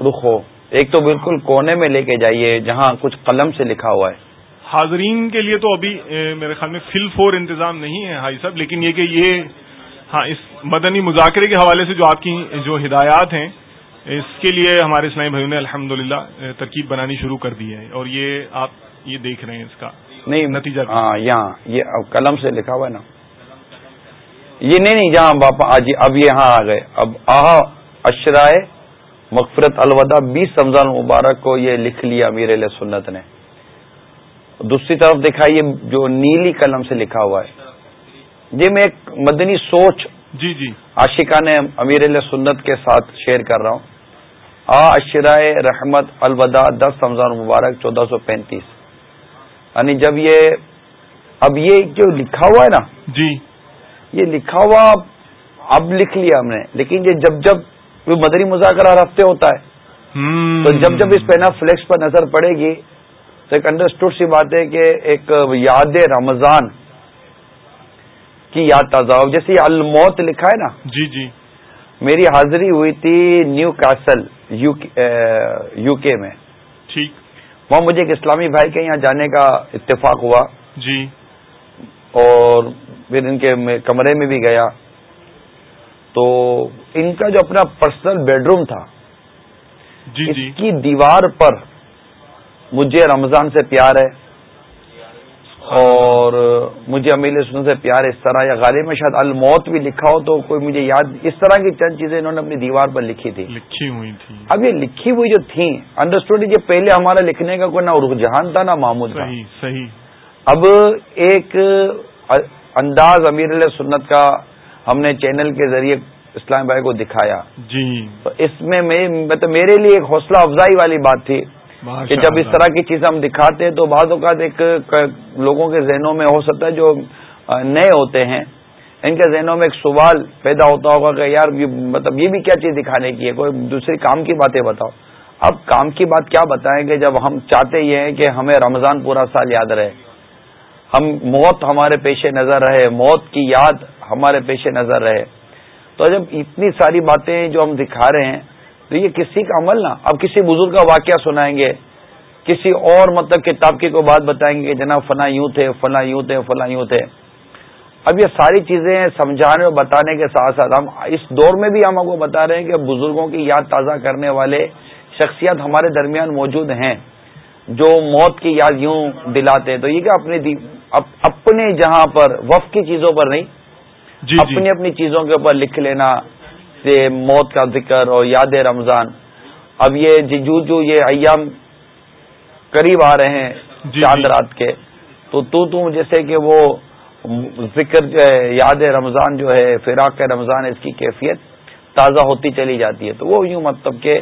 رخ ہو۔ ایک تو بالکل کونے میں لے کے جائیے جہاں کچھ قلم سے لکھا ہوا ہے۔ حاضرین کے لیے تو ابھی میرے خیال میں فل فور انتظام نہیں ہے ہائی صاحب لیکن یہ کہ یہ ہاں اس مدنی مذاکرے کے حوالے سے جو آپ کی جو ہدایات ہیں اس کے لیے ہمارے اسلامی بھائیوں نے الحمد ترکیب بنانی شروع کر دی ہے اور یہ آپ یہ دیکھ رہے ہیں اس کا۔ نہیں نتیجہ ہاں یہاں یہ قلم سے لکھا ہوا ہے نا۔ یہ نہیں نہیں جہاں باپا آج اب یہاں آ گئے۔ اب آ اشرائے مغفرت الوداع بیس رمضان مبارک کو یہ لکھ لیا امیر علیہ سنت نے۔ دوسری طرف دکھائیے جو نیلی قلم سے لکھا ہوا ہے۔ یہ میں ایک مدنی سوچ جی جی۔ عاشقہ نے امیر علیہ سنت کے ساتھ شیئر کر رہا ہوں۔ آ اشرائے رحمت الوداع دس رمضان مبارک چودہ سو پینتیس۔ یعنی جب یہ اب یہ جو لکھا ہوا ہے نا جی۔ یہ لکھا ہوا اب لکھ لیا ہم نے لیکن یہ جب جب مدری مذاکرہ ہر ہفتے ہوتا ہے تو جب جب اس پینا فلیکس پر نظر پڑے گی تو ایک انڈرسٹوڈ سی بات ہے کہ ایک یاد رمضان کی یاد تازہ ہو۔ جیسے الموت لکھا ہے نا۔ جی جی۔ میری حاضری ہوئی تھی نیو کاسل یو کے میں۔ ٹھیک۔ وہاں مجھے ایک اسلامی بھائی کے یہاں جانے کا اتفاق ہوا۔ جی۔ اور پھر ان کے کمرے میں بھی گیا۔ تو ان کا جو اپنا پرسنل بیڈ روم تھا جی اس جی کی دیوار پر مجھے رمضان سے پیار ہے۔ اور مجھے امیل سن سے پیار اس طرح یا غالب میں شاید الموت بھی لکھا ہو تو کوئی مجھے یاد اس طرح کی چند چیزیں انہوں نے اپنی دیوار پر لکھی تھی۔ لکھی ہوئی تھی۔ اب یہ لکھی ہوئی جو تھیں انڈرسٹوڈ یہ پہلے ہمارا لکھنے کا کوئی نہ رجحان تھا نہ معمول تھا۔ صحیح اب ایک انداز امیر علیہ سنت کا ہم نے چینل کے ذریعے اسلام بھائی کو دکھایا۔ جی۔ تو اس میں مطلب میرے لیے ایک حوصلہ افزائی والی بات تھی۔ کہ جب اس طرح کی چیزیں ہم دکھاتے ہیں تو بعض اوقات ایک لوگوں کے ذہنوں میں ہو سکتا ہے جو نئے ہوتے ہیں ان کے ذہنوں میں ایک سوال پیدا ہوتا ہوگا کہ یار مطلب یہ بھی کیا چیز دکھانے کی ہے؟ کوئی دوسری کام کی باتیں بتاؤ۔ اب کام کی بات کیا بتائیں گے جب ہم چاہتے یہ ہیں کہ ہمیں رمضان پورا سال یاد رہے ہم موت ہمارے پیش نظر رہے موت کی یاد ہمارے پیش نظر رہے۔ تو جب اتنی ساری باتیں جو ہم دکھا رہے ہیں تو یہ کسی کا عمل نا اب کسی بزرگ کا واقعہ سنائیں گے کسی اور مطلب کتاب کی کوئی بات بتائیں گے جناب فلاں یوں تھے فلاں یوں تھے فلاں یوں تھے اب یہ ساری چیزیں سمجھانے اور بتانے کے ساتھ ساتھ ہم اس دور میں بھی ہم آپ کو بتا رہے ہیں کہ بزرگوں کی یاد تازہ کرنے والے شخصیات ہمارے درمیان موجود ہیں جو موت کی یاد یوں دلاتے ہیں تو یہ کہ اپنے اپنے جہاں پر وف کی چیزوں پر نہیں جی, جی۔ اپنی اپنی چیزوں کے اوپر لکھ لینا سے موت کا ذکر اور یاد رمضان۔ اب یہ جو جو یہ ایام قریب آ رہے ہیں جی چاند جی رات کے تو تو تو جیسے کہ وہ ذکر جو ہے یاد رمضان جو ہے فراق رمضان اس کی کیفیت تازہ ہوتی چلی جاتی ہے۔ تو وہ یوں مطلب کہ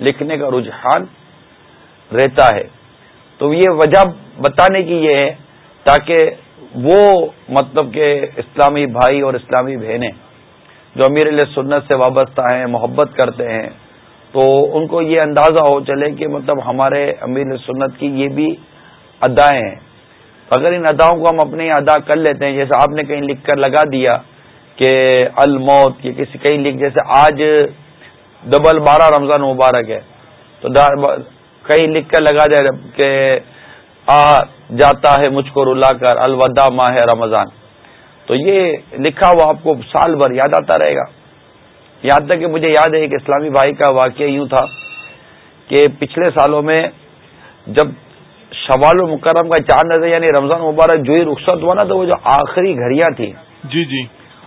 لکھنے کا رجحان رہتا ہے۔ تو یہ وجہ بتانے کی یہ ہے تاکہ وہ مطلب کہ اسلامی بھائی اور اسلامی بہنیں جو امیر علیہ سنت سے وابستہ ہیں، محبت کرتے ہیں، تو ان کو یہ اندازہ ہو چلے کہ مطلب ہمارے امیر سنت کی یہ بھی ادائیں ہیں۔ اگر ان اداؤں کو ہم اپنے ادا کر لیتے ہیں، جیسے آپ نے کہیں لکھ کر لگا دیا کہ الموت، یا کسی کہیں لکھ، جیسے آج ڈبل بارہ رمضان مبارک ہے، تو کہیں لکھ کر لگا دیا کہ آ جاتا ہے مجھ کو رلا کر، الوداع ماہ رمضان۔ تو یہ لکھا ہوا آپ کو سال بھر یاد آتا رہے گا۔ یاد تک کہ مجھے یاد ہے ایک اسلامی بھائی کا واقعہ یوں تھا کہ پچھلے سالوں میں جب شوال و مکرم کا چاند نظر یعنی رمضان مبارک جو ہی رخصت ہوا نا تو وہ جو آخری گھڑیاں تھیں۔ جی جی۔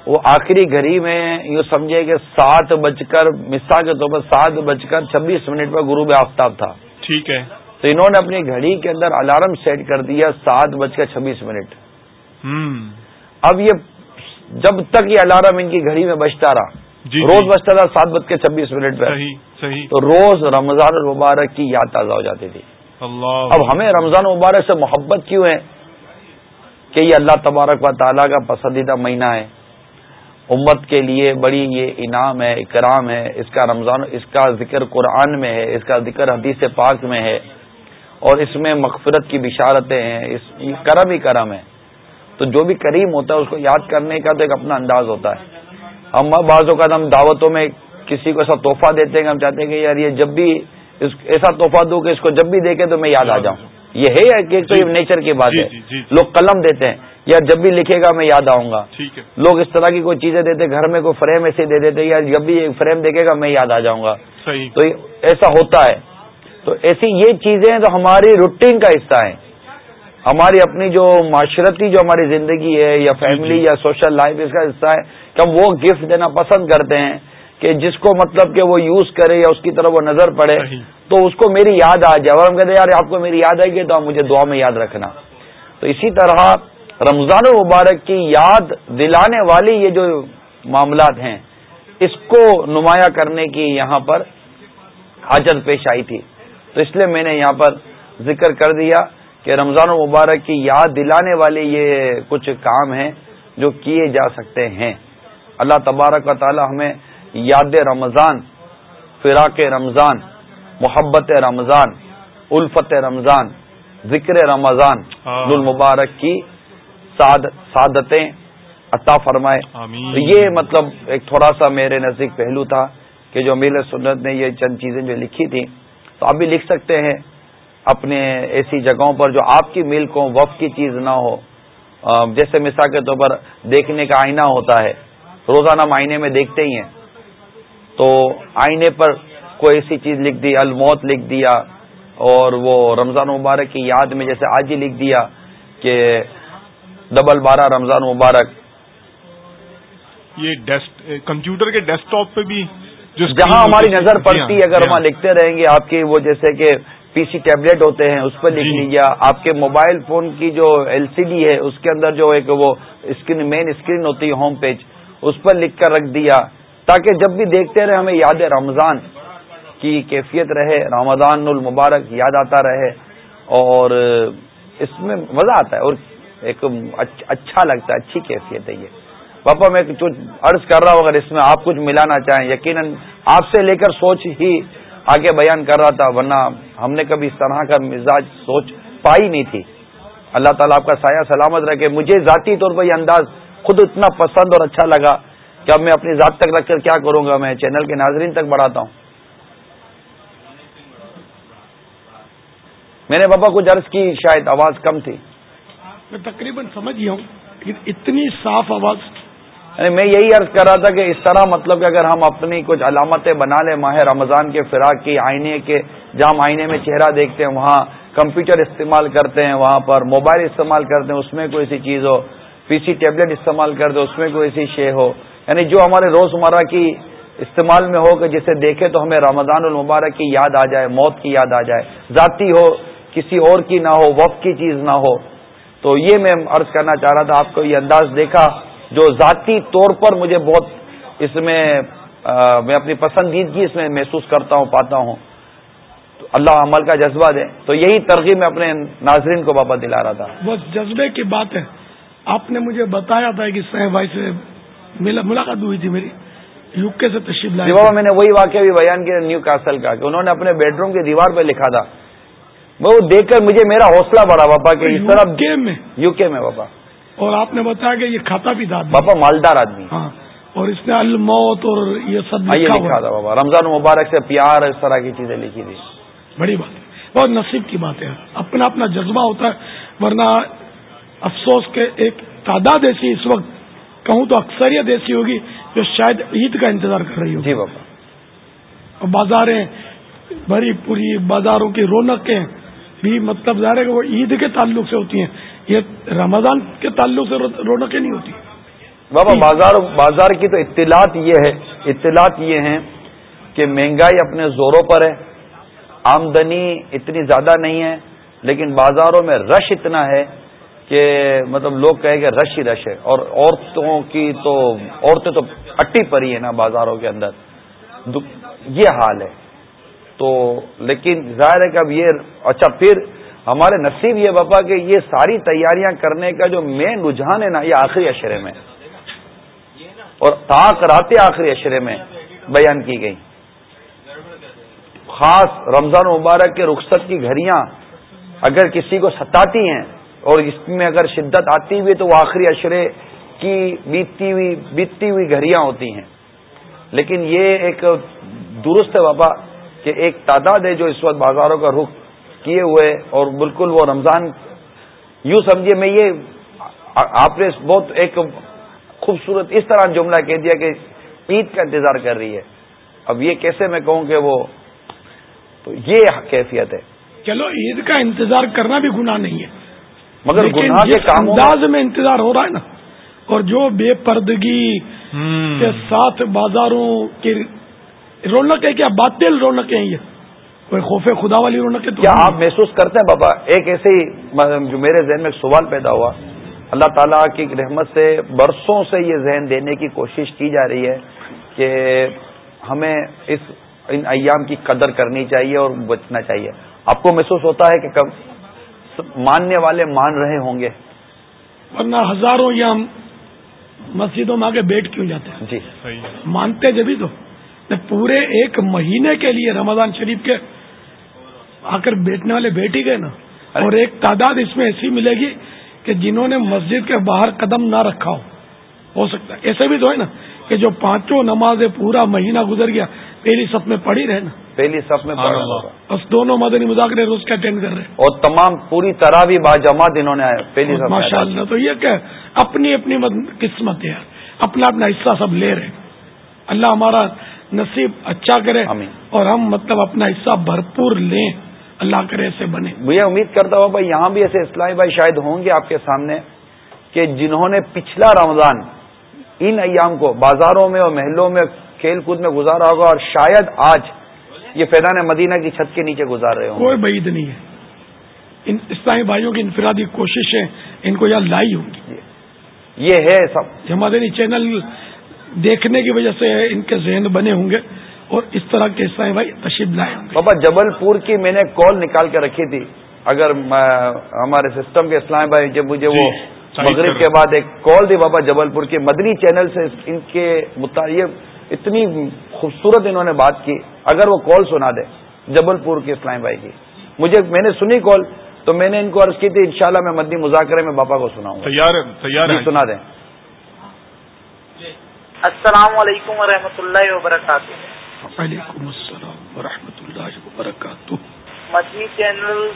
وہ آخری گھڑی میں یوں سمجھے کہ سات بج کر مثال کے طور پر سات بج کر چھبیس منٹ پر غروب آفتاب تھا۔ ٹھیک ہے۔ تو انہوں نے اپنی گھڑی کے اندر الارم سیٹ کر دیا سات بج کر چھبیس منٹ۔ اب یہ جب تک یہ الارم ان کی گھڑی میں بجتا رہا جی روز جی بجتا تھا سات بج کے چھبیس منٹ پہ تو روز رمضان المبارک کی یاد تازہ ہو جاتی تھی۔ اللہ۔ اب ہمیں رمضان المبارک سے محبت کیوں ہے؟ کہ یہ اللہ تبارک و تعالیٰ کا پسندیدہ مہینہ ہے۔ امت کے لیے بڑی یہ انعام ہے اکرام ہے۔ اس کا رمضان اس کا ذکر قرآن میں ہے اس کا ذکر حدیث پاک میں ہے۔ اور اس میں مغفرت کی بشارتیں ہیں اس کرم ہی کرم ہے۔ تو جو بھی کریم ہوتا ہے اس کو یاد کرنے کا تو ایک اپنا انداز ہوتا ہے۔ ہم بعض اوقات ہم دعوتوں میں کسی کو ایسا تحفہ دیتے ہیں ہم چاہتے ہیں کہ یار یہ جب بھی ایسا تحفہ دوں کہ اس کو جب بھی دیکھے تو میں یاد آ جاؤں۔ یہ ہے کہ ایک تو یہ نیچر کی بات ہے۔ جی، جی، جی، لوگ قلم دیتے ہیں۔ یا جب بھی لکھے گا میں یاد آؤں گا۔ لوگ اس طرح کی کوئی چیزیں دیتے گھر میں کوئی فریم ایسے دے دیتے یا جب بھی فریم دیکھے گا میں یاد آ جاؤں گا۔ تو ایسا ہوتا ہے۔ تو ایسی یہ چیزیں تو ہماری روٹین کا حصہ ہیں۔ ہماری اپنی جو معاشرتی جو ہماری زندگی ہے یا فیملی یا سوشل لائف اس کا حصہ ہے کہ ہم وہ گفٹ دینا پسند کرتے ہیں کہ جس کو مطلب کہ وہ یوز کرے یا اس کی طرف وہ نظر پڑے تو اس کو میری یاد آ جائے۔ اور ہم کہتے ہیں یار آپ کو میری یاد آئے گی تو مجھے دعا میں یاد رکھنا۔ تو اسی طرح رمضان المبارک کی یاد دلانے والی یہ جو معاملات ہیں اس کو نمایاں کرنے کی یہاں پر حاجت پیش آئی تھی۔ تو اس لیے میں نے یہاں پر ذکر کر دیا۔ کہ رمضان المبارک کی یاد دلانے والے یہ کچھ کام ہیں جو کیے جا سکتے ہیں۔ اللہ تبارک و تعالی ہمیں یاد رمضان فراق رمضان محبت رمضان الفت رمضان ذکر رمضان المبارک کی سعادتیں عطا فرمائے۔ تو یہ مطلب ایک تھوڑا سا میرے نزدیک پہلو تھا کہ جو امیر سنت نے یہ چند چیزیں جو لکھی تھیں تو آپ بھی لکھ سکتے ہیں۔ اپنے ایسی جگہوں پر جو آپ کی ملک ہو وف کی چیز نہ ہو۔ جیسے مثال کے طور پر دیکھنے کا آئینہ ہوتا ہے۔ روزانہ ہم آئینے میں دیکھتے ہی ہیں۔ تو آئینے پر کوئی ایسی چیز لکھ دی الموت لکھ دیا اور وہ رمضان مبارک کی یاد میں جیسے آج ہی لکھ دیا کہ ڈبل بارہ رمضان مبارک۔ یہ کمپیوٹر کے ڈیسک ٹاپ پہ بھی جہاں ہماری نظر پڑتی ہے اگر وہاں لکھتے رہیں گے آپ کے وہ جیسے کہ پی سی ٹیبلٹ ہوتے ہیں اس پہ لکھ جی۔ لیجیے آپ کے موبائل فون کی جو ایل سی ڈی ہے اس کے اندر جو ایک وہ اسکرین مین اسکرین ہوتی ہے ہوم پیج اس پر لکھ کر رکھ دیا۔ تاکہ جب بھی دیکھتے رہے ہمیں یاد رمضان کی کیفیت رہے رمضان المبارک یاد آتا رہے۔ اور اس میں مزہ آتا ہے اور ایک اچھا لگتا ہے اچھی کیفیت ہے یہ۔ پاپا میں کچھ عرض کر رہا ہوں اگر اس میں آپ کچھ ملانا چاہیں یقیناً آپ سے لے کر سوچ ہی آگے بیان کر رہا تھا ورنہ ہم نے کبھی اس طرح کا مزاج سوچ پائی نہیں تھی۔ اللہ تعالیٰ آپ کا سایہ سلامت رکھے۔ مجھے ذاتی طور پر یہ انداز خود اتنا پسند اور اچھا لگا کہ اب میں اپنی ذات تک رکھ کر کیا کروں گا؟ میں چینل کے ناظرین تک بڑھاتا ہوں۔ میں نے بابا کچھ عرض کی، شاید آواز کم تھی۔ میں تقریباً سمجھ گیا ہوں اتنی صاف آواز یعنی میں یہی عرض کر رہا تھا کہ اس طرح مطلب کہ اگر ہم اپنی کچھ علامتیں بنا لیں، ماہ رمضان کے فراق کی آئینے کے، جہاں ہم آئینے میں چہرہ دیکھتے ہیں، وہاں کمپیوٹر استعمال کرتے ہیں، وہاں پر موبائل استعمال کرتے ہیں، اس میں کوئی ایسی چیز ہو، پی سی ٹیبلٹ استعمال کرتے اس میں کوئی ایسی شے ہو۔ یعنی جو ہمارے روزمرہ کی استعمال میں ہو کہ جسے دیکھے تو ہمیں رمضان المبارک کی یاد آ جائے، موت کی یاد آ جائے۔ ذاتی ہو، کسی اور کی نہ ہو، وقت کی چیز نہ ہو۔ تو یہ میں عرض کرنا چاہ رہا تھا، آپ کو یہ انداز دیکھا۔ جو ذاتی طور پر مجھے بہت اس میں میں اپنی پسندیدگی اس میں محسوس کرتا ہوں پاتا ہوں۔ تو اللہ عمل کا جذبہ دے۔ تو یہی ترغیب میں اپنے ناظرین کو واپس دلا رہا تھا۔ بس جذبے کی بات ہے۔ آپ نے مجھے بتایا تھا کہ سہ بھائی سے ملاقات ہوئی تھی میری۔ یو کے سے تشریف لائی بابا میں نے وہی واقعہ بھی بیان کیا نیو کاسل کا کہ انہوں نے اپنے بیڈ روم کی دیوار پہ لکھا تھا۔ وہ دیکھ کر مجھے میرا حوصلہ بڑا باپا کہ اس طرح میں؟ یو کے میں باپا اور آپ نے بتایا کہ یہ کھاتا بھی تھا باپا مالدار آدمی۔ ہاں اور اس نے الموت اور یہ سب لکھا تھا بابا۔ رمضان مبارک سے پیار اس طرح کی چیزیں لکھی تھی۔ بڑی بات ہے۔ بہت نصیب کی بات ہے اپنا اپنا جذبہ ہوتا ہے۔ ورنہ افسوس کے ایک تعداد ایسی اس وقت کہوں تو اکثریت ایسی ہوگی جو شاید عید کا انتظار کر رہی ہوگی۔ جی بابا۔ بازاریں بڑی پوری بازاروں کی رونقیں بھی مطلب ظاہر ہے کہ وہ عید کے تعلق سے ہوتی ہیں۔ یہ رمضان کے تعلق سے رونقیں نہیں ہوتی۔ بابا، بازار بازار کی تو اطلاعات یہ ہے، اطلاعات یہ ہیں کہ مہنگائی اپنے زوروں پر ہے، آمدنی اتنی زیادہ نہیں ہے، لیکن بازاروں میں رش اتنا ہے کہ مطلب لوگ کہیں کہ رش ہی رش ہے۔ اور عورتوں کی تو، عورتیں تو اٹی پڑی ہیں نا بازاروں کے اندر۔ یہ حال ہے۔ تو لیکن ظاہر ہے کہ اب یہ اچھا پھر ہمارے نصیب یہ بپا کہ یہ ساری تیاریاں کرنے کا جو مین رجحان ہے نا، یہ آخری اشرے میں۔ اور تاک راتے آخری اشرے میں بیان کی گئی۔ خاص رمضان مبارک کے رخصت کی گھڑیاں اگر کسی کو ستاتی ہیں اور اس میں اگر شدت آتی ہوئی تو وہ آخری اشرے کی بیتتی ہوئی بیتتی ہوئی گھڑیاں ہوتی ہیں۔ لیکن یہ ایک درست ہے بابا کہ ایک تعداد ہے جو اس وقت بازاروں کا رخ کیے ہوئے اور بالکل وہ رمضان یوں سمجھے میں یہ آپ نے بہت ایک خوبصورت اس طرح جملہ کہہ دیا کہ عید کا انتظار کر رہی ہے۔ اب یہ کیسے میں کہوں کہ وہ تو یہ کیفیت ہے۔ چلو عید کا انتظار کرنا بھی گناہ نہیں ہے۔ مگر گناہ کے انداز میں انتظار ہو رہا ہے نا اور جو بے پردگی کے ساتھ بازاروں کی رونق ہے کیا باطل رونق ہے یہ۔ کوئی خوف خدا والی رونق کیا آپ محسوس کرتے ہیں بابا؟ ایک ایسے ہی جو میرے ذہن میں ایک سوال پیدا ہوا۔ اللہ تعالیٰ کی رحمت سے برسوں سے یہ ذہن دینے کی کوشش کی جا رہی ہے کہ ہمیں اس ان ایام کی قدر کرنی چاہیے اور بچنا چاہیے۔ آپ کو محسوس ہوتا ہے کہ کب ماننے والے مان رہے ہوں گے؟ ورنہ ہزاروں یا مسجدوں میں آگے بیٹھ کیوں جاتے ہیں؟ جی۔ مانتے جبھی تو۔ پورے ایک مہینے کے لیے رمضان شریف کے آ کر بیٹھنے والے بیٹھ ہی گئے نا۔ اور ایک تعداد اس میں ایسی ملے گی کہ جنہوں نے مسجد کے باہر قدم نہ رکھا ہو۔ ہو سکتا ہے۔ ایسے بھی تو ہے نا کہ جو پانچوں نمازیں پورا مہینہ گزر گیا پہلی سب میں پڑھی رہے نا۔ پہلی سب میں بس دونوں مدنی مذاکرے روز کے اٹینڈ کر رہے اور تمام پوری طرح بھی باجماعت انہوں نے پہلی ماشاء اللہ تو یہ کہ اپنی اپنی قسمت ہے اپنا اپنا حصہ سب لے رہے اللہ ہمارا نصیب اچھا کرے اور ہم مطلب اپنا حصہ بھرپور لیں۔ اللہ کرے ایسے بنے۔ میں امید کرتا ہوں بھائی یہاں بھی ایسے اسلامی بھائی شاید ہوں گے آپ کے سامنے کہ جنہوں نے پچھلا رمضان ان ایام کو بازاروں میں اور محلوں میں کھیل کود میں گزارا ہوگا اور شاید آج یہ فیضان مدینہ کی چھت کے نیچے گزار رہے ہوں کوئی بعید نہیں ہے۔ ان اسلامی بھائیوں کی انفرادی کوششیں ان کو یہاں لائی ہوں گی۔ یہ ہے سب۔ جماعت چینل دیکھنے کی وجہ سے ان کے ذہن بنے ہوں گے۔ اور اس طرح کے سائیں بھائی تشریف لائے بابا جبل پور کی میں نے کال نکال کے رکھی تھی۔ اگر ہمارے سسٹم کے اسلام بھائی جب مجھے وہ جی، مغرب کے بعد ایک کال دی بابا جبل پور کے مدنی چینل سے ان کے متعلق اتنی خوبصورت انہوں نے بات کی۔ اگر وہ کال سنا دے جبل پور کے اسلام بھائی کی۔ مجھے میں نے سنی کال تو میں نے ان کو عرض کی تھی انشاءاللہ میں مدنی مذاکرے میں باپا کو سناؤں جی، سنا دیں۔ السلام علیکم ورحمۃ اللہ وبرکاتہ۔ وعلیکم السلام ورحمۃ اللہ وبرکاتہ۔ مدنی چینل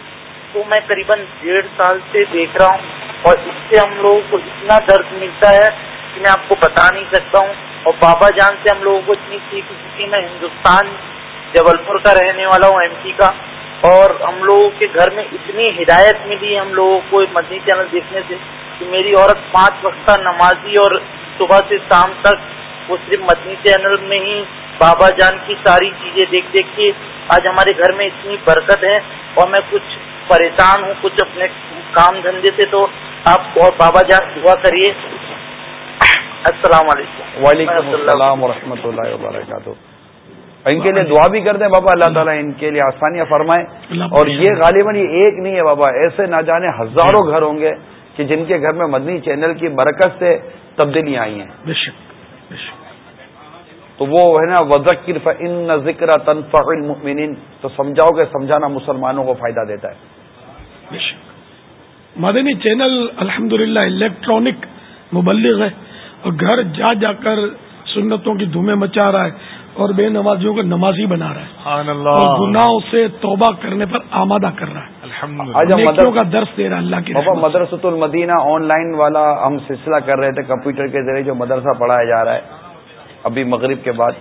کو میں قریباً ڈیڑھ سال سے دیکھ رہا ہوں اور اس سے ہم لوگوں کو اتنا درد ملتا ہے کہ میں آپ کو بتا نہیں سکتا ہوں۔ اور بابا جان سے ہم لوگوں کو اتنی سیکھ چکی میں ہندوستان جبل پور کا رہنے والا ہوں، ایم پی کا۔ اور ہم لوگوں کے گھر میں اتنی ہدایت ملی ہم لوگوں کو مدنی چینل دیکھنے سے کہ میری عورت پانچ وقت نمازی اور صبح سے شام تک وہ صرف مدنی چینل میں ہی بابا جان کی ساری چیزیں دیکھ دیکھ کے آج ہمارے گھر میں اتنی برکت ہے اور میں کچھ پریشان ہوں کچھ اپنے کام دھندے سے تو آپ اور بابا جان دعا کریے۔ السلام علیکم۔ وعلیکم السلام و رحمۃ اللہ وبرکاتہ۔ ان کے لیے دعا بھی کر دیں بابا اللہ تعالیٰ ان کے لیے آسانیاں فرمائیں اور یہ غالباً یہ ایک نہیں ہے بابا ایسے نہ جانے ہزاروں گھر ہوں گے کہ جن کے گھر میں مدنی چینل کی برکت سے تبدیلیاں آئی ہیں۔ تو وہ ہے نا وزکر ان ذکر تنفع المؤمنین تو سمجھاؤ کہ سمجھانا مسلمانوں کو فائدہ دیتا ہے۔ مدنی چینل الحمدللہ الیکٹرانک مبلغ ہے اور گھر جا جا کر سنتوں کی دھومیں مچا رہا ہے اور بے نمازیوں کو نمازی بنا رہا ہے۔ اور گناہوں سے توبہ کرنے پر آمادہ کر رہا ہے۔ کا درس دے رہا ہے اللہ کی مدرسۃ المدینہ آن لائن والا ہم سلسلہ کر رہے تھے کمپیوٹر کے ذریعے جو مدرسہ پڑھایا جا رہا ہے۔ ابھی مغرب کے بعد۔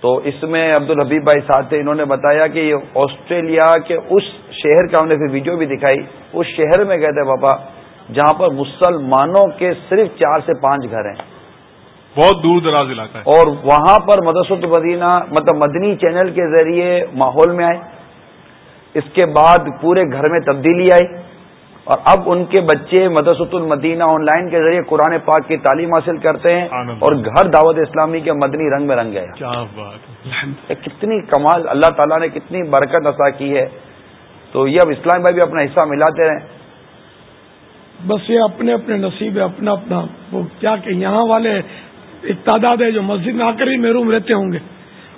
تو اس میں عبد الحبیب بھائی ساتھ تھے انہوں نے بتایا کہ یہ آسٹریلیا کے اس شہر کا انہوں نے ویڈیو بھی دکھائی۔ اس شہر میں گئے تھے پاپا جہاں پر مسلمانوں کے صرف چار سے پانچ گھر ہیں۔ بہت دور دراز علاقہ ہے۔ اور وہاں پر مدرسۃ المدینہ مطلب مدنی چینل کے ذریعے ماحول میں آئے۔ اس کے بعد پورے گھر میں تبدیلی آئی۔ اور اب ان کے بچے مدرسۃ المدینہ آن لائن کے ذریعے قرآن پاک کی تعلیم حاصل کرتے ہیں اور گھر دعوت اسلامی کے مدنی رنگ میں رنگ گئے کتنی کمال اللہ تعالیٰ نے کتنی برکت عطا کی ہے۔ تو یہ اب اسلام بھائی بھی اپنا حصہ ملاتے رہیں۔ بس یہ اپنے اپنے نصیب ہے اپنا اپنا۔ وہ کیا کہ یہاں والے ایک تعداد ہے جو مسجد میں آ کر ہی محروم رہتے ہوں گے۔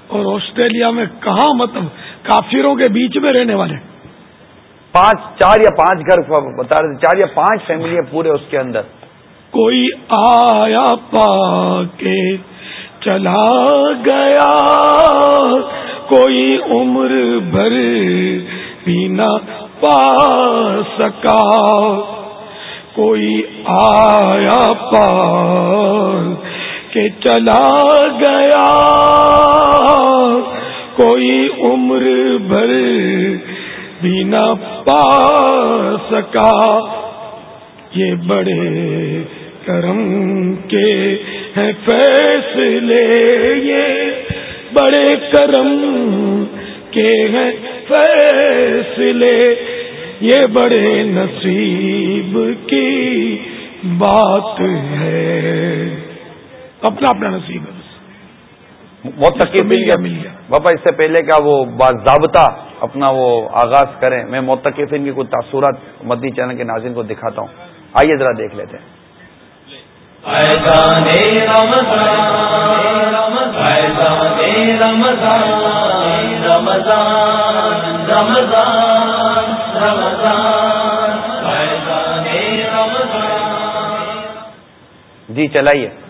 اور آسٹریلیا میں کہاں مطلب کافروں کے بیچ میں رہنے والے۔ پانچ، چار یا پانچ گھر بتا رہے تھے، چار یا پانچ فیملی پورے اس کے اندر۔ کوئی آیا پا کے چلا گیا۔ کوئی عمر بھر بھی نہ پا سکا۔ کوئی آیا پا کے چلا گیا۔ کوئی عمر بھر بھی نہ پا سکا۔ یہ بڑے کرم کے ہیں فیصلے۔ یہ بڑے کرم کے ہیں فیصلے۔ یہ بڑے نصیب کی بات ہے۔ اپنا اپنا نصیب ہے۔ مل گیا بابا اس سے پہلے کا وہ باضابطہ اپنا وہ آغاز کریں۔ میں متقفین کی کچھ تاثرات مدنی چینل کے ناظرین کو دکھاتا ہوں۔ آئیے ذرا دیکھ لیتے ہیں۔ جی چلائیے۔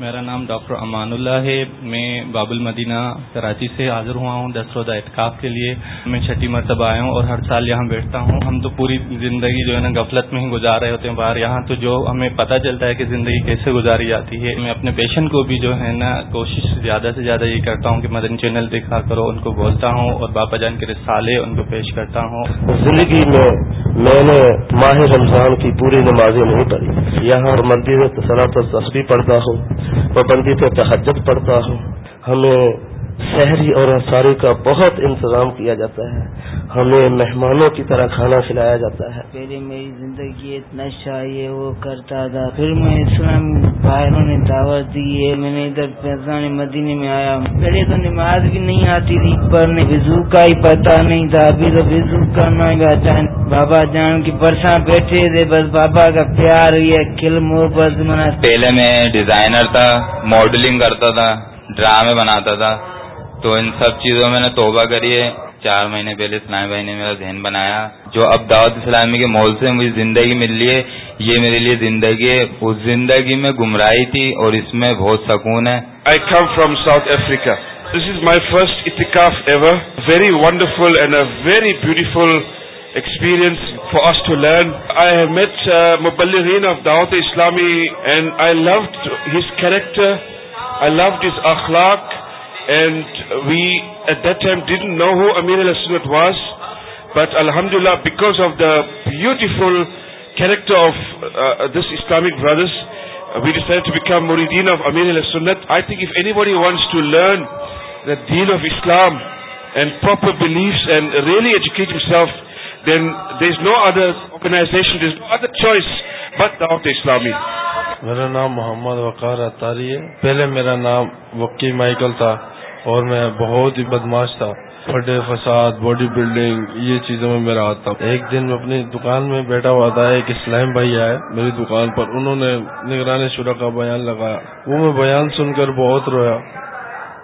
میرا نام ڈاکٹر امان اللہ ہے۔ میں باب المدینہ کراچی سے حاضر ہوا ہوں دس روزہ اعتکاف کے لیے۔ میں چھٹی مرتبہ آیا ہوں اور ہر سال یہاں بیٹھتا ہوں۔ ہم تو پوری زندگی جو ہے نا غفلت میں ہی گزار رہے ہوتے ہیں۔ باہر یہاں تو جو ہمیں پتہ چلتا ہے کہ زندگی کیسے گزاری جاتی ہے۔ میں اپنے پیشنٹ کو بھی جو ہے نا کوشش زیادہ سے زیادہ یہ کرتا ہوں کہ مدن چینل دکھا کرو، ان کو بولتا ہوں اور باپا جان کے رسالے ان کو پیش کرتا ہوں۔ زندگی میں میں نے ماہ رمضان کی پوری نمازیں نہیں پڑھی۔ یہاں مندر صنعت اور تصویر پڑھتا ہوں۔ پابندی سے تحجت پڑتا ہوں۔ ہمیں شہری اور انصاری کا بہت انتظام کیا جاتا ہے۔ ہمیں مہمانوں کی طرح کھانا کھلایا جاتا ہے۔ پہلے میری زندگی اتنا یہ وہ کرتا تھا پھر میں اسلام باہروں نے دعوت دی ہے میں نے ادھر پیسانی مدینے میں آیا۔ پہلے تو نماز بھی نہیں آتی تھی پڑھنے وزو کا ہی پتا نہیں تھا۔ ابھی تو وزو کرنا ہے۔ بابا جان کی پرساں بیٹھے تھے بس بابا کا پیار ہوئی ہے کل مور بس منا پہلے میں ڈیزائنر تھا ماڈلنگ کرتا تھا ڈرامے بناتا تھا۔ تو ان سب چیزوں میں نے توبہ کری ہے۔ چار مہینے پہلے اسلامی بھائی نے میرا ذہن بنایا۔ جو اب دعوت اسلامی کے مول سے مجھے زندگی مل رہی ہے یہ میرے لیے زندگی ہے۔ اس زندگی میں گمراہی تھی اور اس میں بہت سکون ہے۔ I come from South Africa this is my first اتکاف ever very wonderful and a very beautiful experience for us to learn. I have met uh, Muballighin of Dawat Islami and I loved his character, I and we at that time did know who Amir السنت was but الحمد للہ because of the beautiful character of this Islamic brothers we decide to become موریدین of امیر السنت I think if anybody wants to learn the then of Islam and proper beliefs and really educate himself then there is no other organization there is no other choice but of the اسلامی میرا نام محمد وقار اطاری ہے پہلے میرا نام وکی Michael تھا اور میں بہت ہی بدماش تھا۔ پھڈے فساد باڈی بلڈنگ یہ چیزوں میں میرا آتا ایک دن میں اپنی دکان میں بیٹھا ہوا تھا، ایک اسلام بھائی آئے میری دکان پر۔ انہوں نے نگرانی شورا کا بیان لگایا۔ وہ میں بیان سن کر بہت رویا۔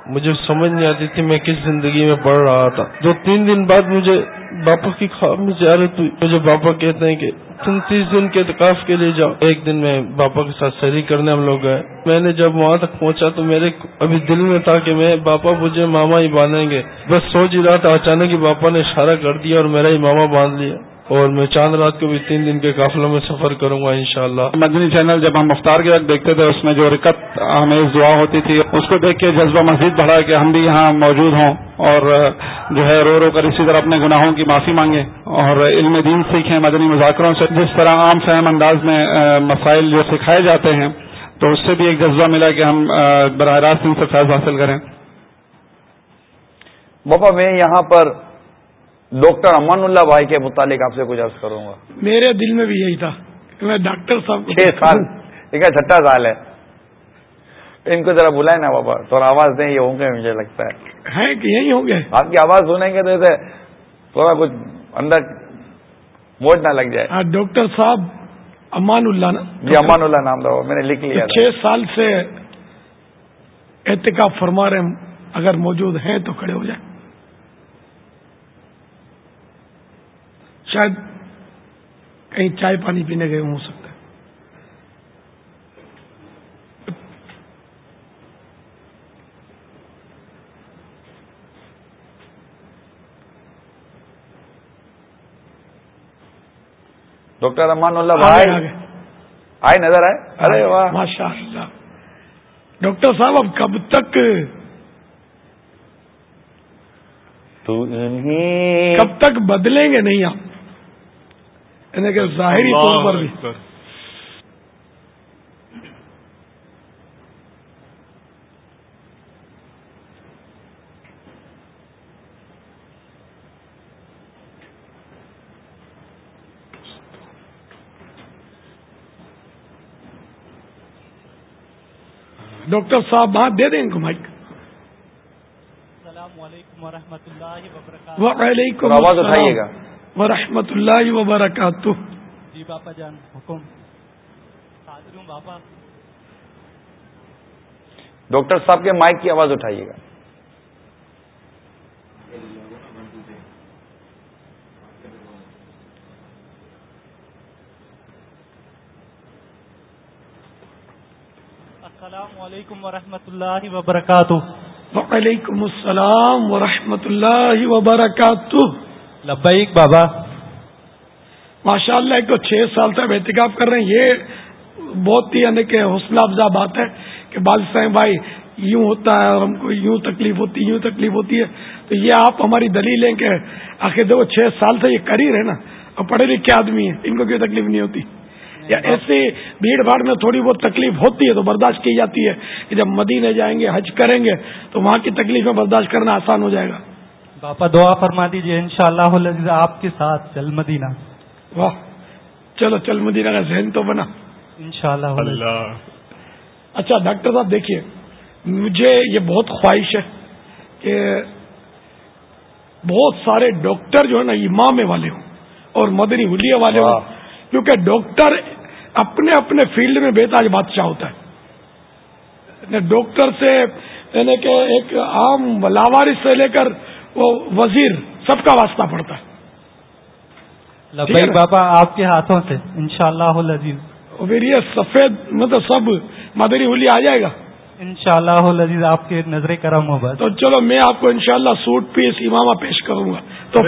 مجھے سمجھ نہیں آتی تھی میں کس زندگی میں پڑھ رہا تھا۔ دو تین دن بعد مجھے باپا کی خواب میں جا رہے مجھے باپا کہتے ہیں کہ تینتیس تیس دن کے اعتکاف کے لیے جاؤ۔ ایک دن میں باپا کے ساتھ سری کرنے ہم لوگ گئے۔ میں نے جب وہاں تک پہنچا تو میرے ابھی دل میں تھا کہ میں باپا مجھے ماما ہی باندھیں گے۔ بس سوچ ہی رہا تھا، اچانک ہی باپا نے اشارہ کر دیا اور میرا ہی ماما باندھ لیا۔ اور میں چاند رات کو بھی تین دن کے قافلوں میں سفر کروں گا انشاءاللہ۔ مدنی چینل جب ہم مختار کے وقت دیکھتے تھے اس میں جو رکت ہمیں دعا ہوتی تھی اس کو دیکھ کے جذبہ مزید بڑھا کہ ہم بھی یہاں موجود ہوں اور جو ہے رو رو کر اسی طرح اپنے گناہوں کی معافی مانگے اور علم دین سیکھیں مدنی مذاکروں سے۔ جس طرح عام فہم انداز میں مسائل جو سکھائے جاتے ہیں تو اس سے بھی ایک جذبہ ملا کہ ہم براہ راست ان سے فیض حاصل کریں۔ بابا میں یہاں پر ڈاکٹر امان اللہ بھائی کے متعلق آپ سے کچھ عرض کروں گا۔ میرے دل میں بھی یہی تھا کہ میں ڈاکٹر صاحب چھ سال۔ ٹھیک ہے چھٹا سال ہے۔ ان کو ذرا بلائیں نا بابا۔ تھوڑا آواز دیں یہ ہوں گے مجھے لگتا ہے۔ کہ یہی ہوں گے؟ آپ کی آواز سنیں گے تو اسے تھوڑا کچھ اندر موج نہ لگ جائے۔ ہاں، ڈاکٹر صاحب امان اللہ نا جی امان اللہ نام تھا میں نے لکھ لیا چھ سال سے احتکاب فرما رہے اگر موجود ہیں تو کھڑے ہو جائیں۔ شاید کہیں چائے پانی پینے گئے ہو سکتا ہے۔ ڈاکٹر امان اللہ بھائی آئے۔ نظر آئے۔ ارے واہ۔ ماشاء اللہ ڈاکٹر صاحب اب کب تک؟ کب تک بدلیں گے؟ نہیں آپ یعنی کہ ظاہری طور پر بھی۔ ڈاکٹر صاحب بات دے دیں ان کو مائک۔ السلام علیکم ورحمۃ اللہ وبرکاتہ۔ وعلیکم آواز اٹھائیے گا۔ ورحمۃ اللہ وبرکاتہ۔ جی باپا جان حکم۔ حاضر ہوں باپا۔ ڈاکٹر صاحب کے مائک کی آواز اٹھائیے گا۔ السلام علیکم ورحمۃ اللہ وبرکاتہ۔ وعلیکم السلام ورحمۃ اللہ وبرکاتہ۔ لبیک بابا۔ ماشاء اللہ ایک تو چھ سال تک احتکاب کر رہے ہیں۔ یہ بہت ہی یعنی کہ حوصلہ افزا بات ہے کہ بادشاہ بھائی یوں ہوتا ہے اور ہم کو یوں تکلیف ہوتی ہے یوں تکلیف ہوتی ہے۔ تو یہ آپ ہماری دلیل ہیں کہ آخر دیکھو چھ سال سے یہ کر ہی رہے نا۔ اور پڑھے لکھے آدمی ہیں ان کو کوئی تکلیف نہیں ہوتی؟ یا ایسے بھیڑ بھاڑ میں تھوڑی بہت تکلیف ہوتی ہے تو برداشت کی جاتی ہے کہ جب مدینے جائیں گے حج کریں گے تو وہاں کی تکلیف میں برداشت کرنا آسان ہو جائے گا۔ باپا دعا فرما دیجیے ان شاء اللہ آپ کے ساتھ چل مدینہ۔ واہ چلو چل مدینہ کا ذہن تو بنا۔ ان شاء اللہ۔ اچھا ڈاکٹر صاحب دیکھیے مجھے یہ بہت خواہش ہے کہ بہت سارے ڈاکٹر جو ہے نا امام والے ہوں اور مدنی حلیہ والے ہوں کیونکہ ڈاکٹر اپنے اپنے فیلڈ میں بےتاج بادشاہ ہوتا ہے۔ ڈاکٹر سے یعنی کہ ایک عام لاوارث سے لے کر وہ وزیر سب کا واسطہ پڑتا ہے۔ بابا آپ کے ہاتھوں سے ان شاء اللہ پھر یہ سفید مطلب سب مدری ہولی آ جائے گا۔ ان شاء اللہ آپ کے نظر کرم ہوگا تو چلو میں آپ کو انشاءاللہ سوٹ پیس امامہ پیش کروں گا۔ تو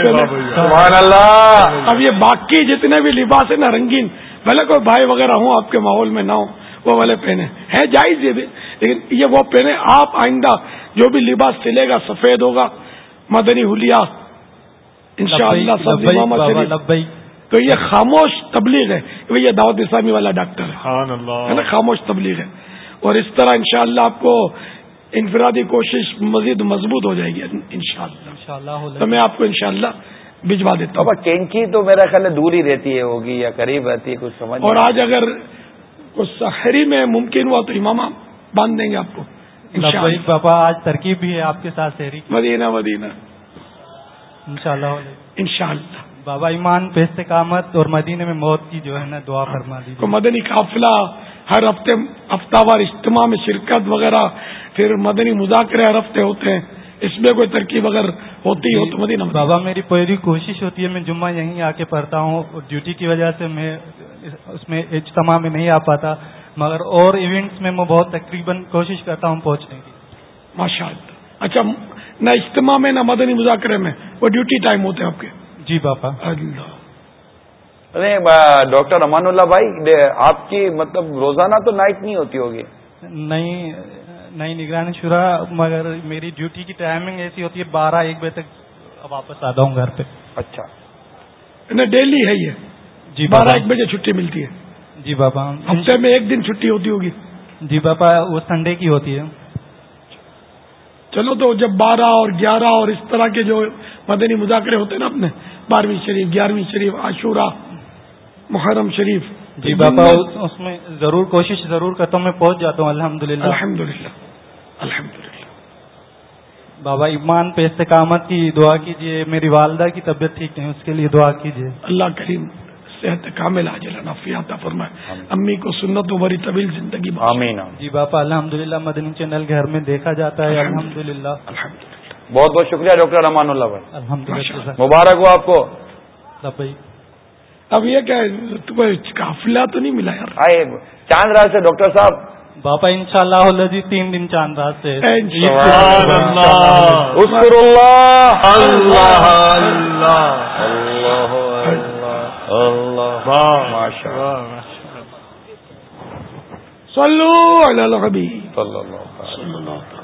اللہ۔ اب یہ باقی جتنے بھی لباس ہیں نا رنگین بھلے کوئی بھائی وغیرہ ہوں آپ کے ماحول میں نہ ہو وہ والے پہنے۔ ہے جائز یہ بھی لیکن یہ وہ پہنے۔ آپ آئندہ جو بھی لباس سلے گا سفید ہوگا مدنی ہولیا ان شاء اللہ تو یہ خاموش تبلیغ ہے یہ دعوت اسلامی والا ڈاکٹر ہے. نا؟ خاموش تبلیغ ہے. اور اس طرح انشاءاللہ شاء آپ کو انفرادی کوشش مزید مضبوط ہو جائے گی انشاءاللہ. تو میں آپ کو انشاءاللہ بھجوا دیتا ہوں. کینکی تو میرا خیال ہے دور ہی رہتی ہے ہوگی یا قریب رہتی ہے کچھ سمجھ اور آج اگر کچھ سحری میں ممکن ہوا تو امام باندھ دیں گے آپ کو. بابا آج ترکیب بھی ہے آپ کے ساتھ شہری مدینہ مدینہ۔ ان شاء اللہ ان شاء اللہ۔ بابا ایمان پیست کامت اور مدینے میں موت کی جو ہے نا دعا فرما دی مدنی قافلہ ہر ہفتے ہفتہ وار اجتماع میں شرکت وغیرہ پھر مدنی مذاکرے ہر ہفتے ہوتے ہیں۔ اس میں کوئی ترکیب اگر ہوتی ہو تو مدینہ بابا میری پوری کوشش ہوتی ہے میں جمعہ یہیں آ کے پڑھتا ہوں اور ڈیوٹی کی وجہ سے میں اس میں اجتماع میں نہیں آ پاتا۔ مگر اور ایونٹس میں میں بہت تقریباً کوشش کرتا ہوں پہنچنے کی۔ ماشاء اللہ اچھا نہ اجتماع میں نہ مدنی مذاکرے میں وہ ڈیوٹی ٹائم ہوتے ہیں آپ کے۔ جی باپا۔ اللہ۔ ڈاکٹر امان اللہ بھائی آپ کی مطلب روزانہ تو نائٹ نہیں ہوتی ہوگی؟ نہیں نہیں نگرانی شرا مگر میری ڈیوٹی کی ٹائمنگ ایسی ہوتی ہے بارہ ایک بجے تک واپس آتا ہوں گھر پہ۔ اچھا۔ ڈیلی ہے یہ۔ جی بارہ ایک بجے چھٹی ملتی ہے۔ جی بابا ہفتے میں ایک دن چھٹی ہوتی ہوگی۔ جی باپا وہ سنڈے کی ہوتی ہے۔ چلو تو جب بارہ اور گیارہ اور اس طرح کے جو مدنی مذاکرے ہوتے ہیں نا اپنے بارہویں شریف گیارہویں شریف عاشورہ محرم شریف۔ جی باپا اس میں ضرور کوشش ضرور کرتا ہوں میں پہنچ جاتا ہوں الحمد للہ الحمد للہ الحمد للہ بابا ایمان پہ استقامت کی دعا کیجیے میری والدہ کی طبیعت ٹھیک نہیں اس کے لیے دعا کیجیے اللہ کریم۔ صحت کامل عاجل نفیات فرمائے۔ امی کو سنت و بری طویل زندگی آمین جی باپا الحمد للہ مدنی چینل گھر میں دیکھا جاتا ہے۔ الحمد للہ بہت بہت شکریہ ڈاکٹر رحمان اللہ بھائی۔ الحمد للہ مبارک ہو آپ کو۔ اب یہ کیا تمہیں قافلہ تو نہیں ملا یار؟ چاند رات سے ڈاکٹر صاحب۔ باپا ان شاء اللہ جی تین دن چاند رات سے۔ اللہ صلو علی الحبیب۔ صلی اللہ علیہ وسلم۔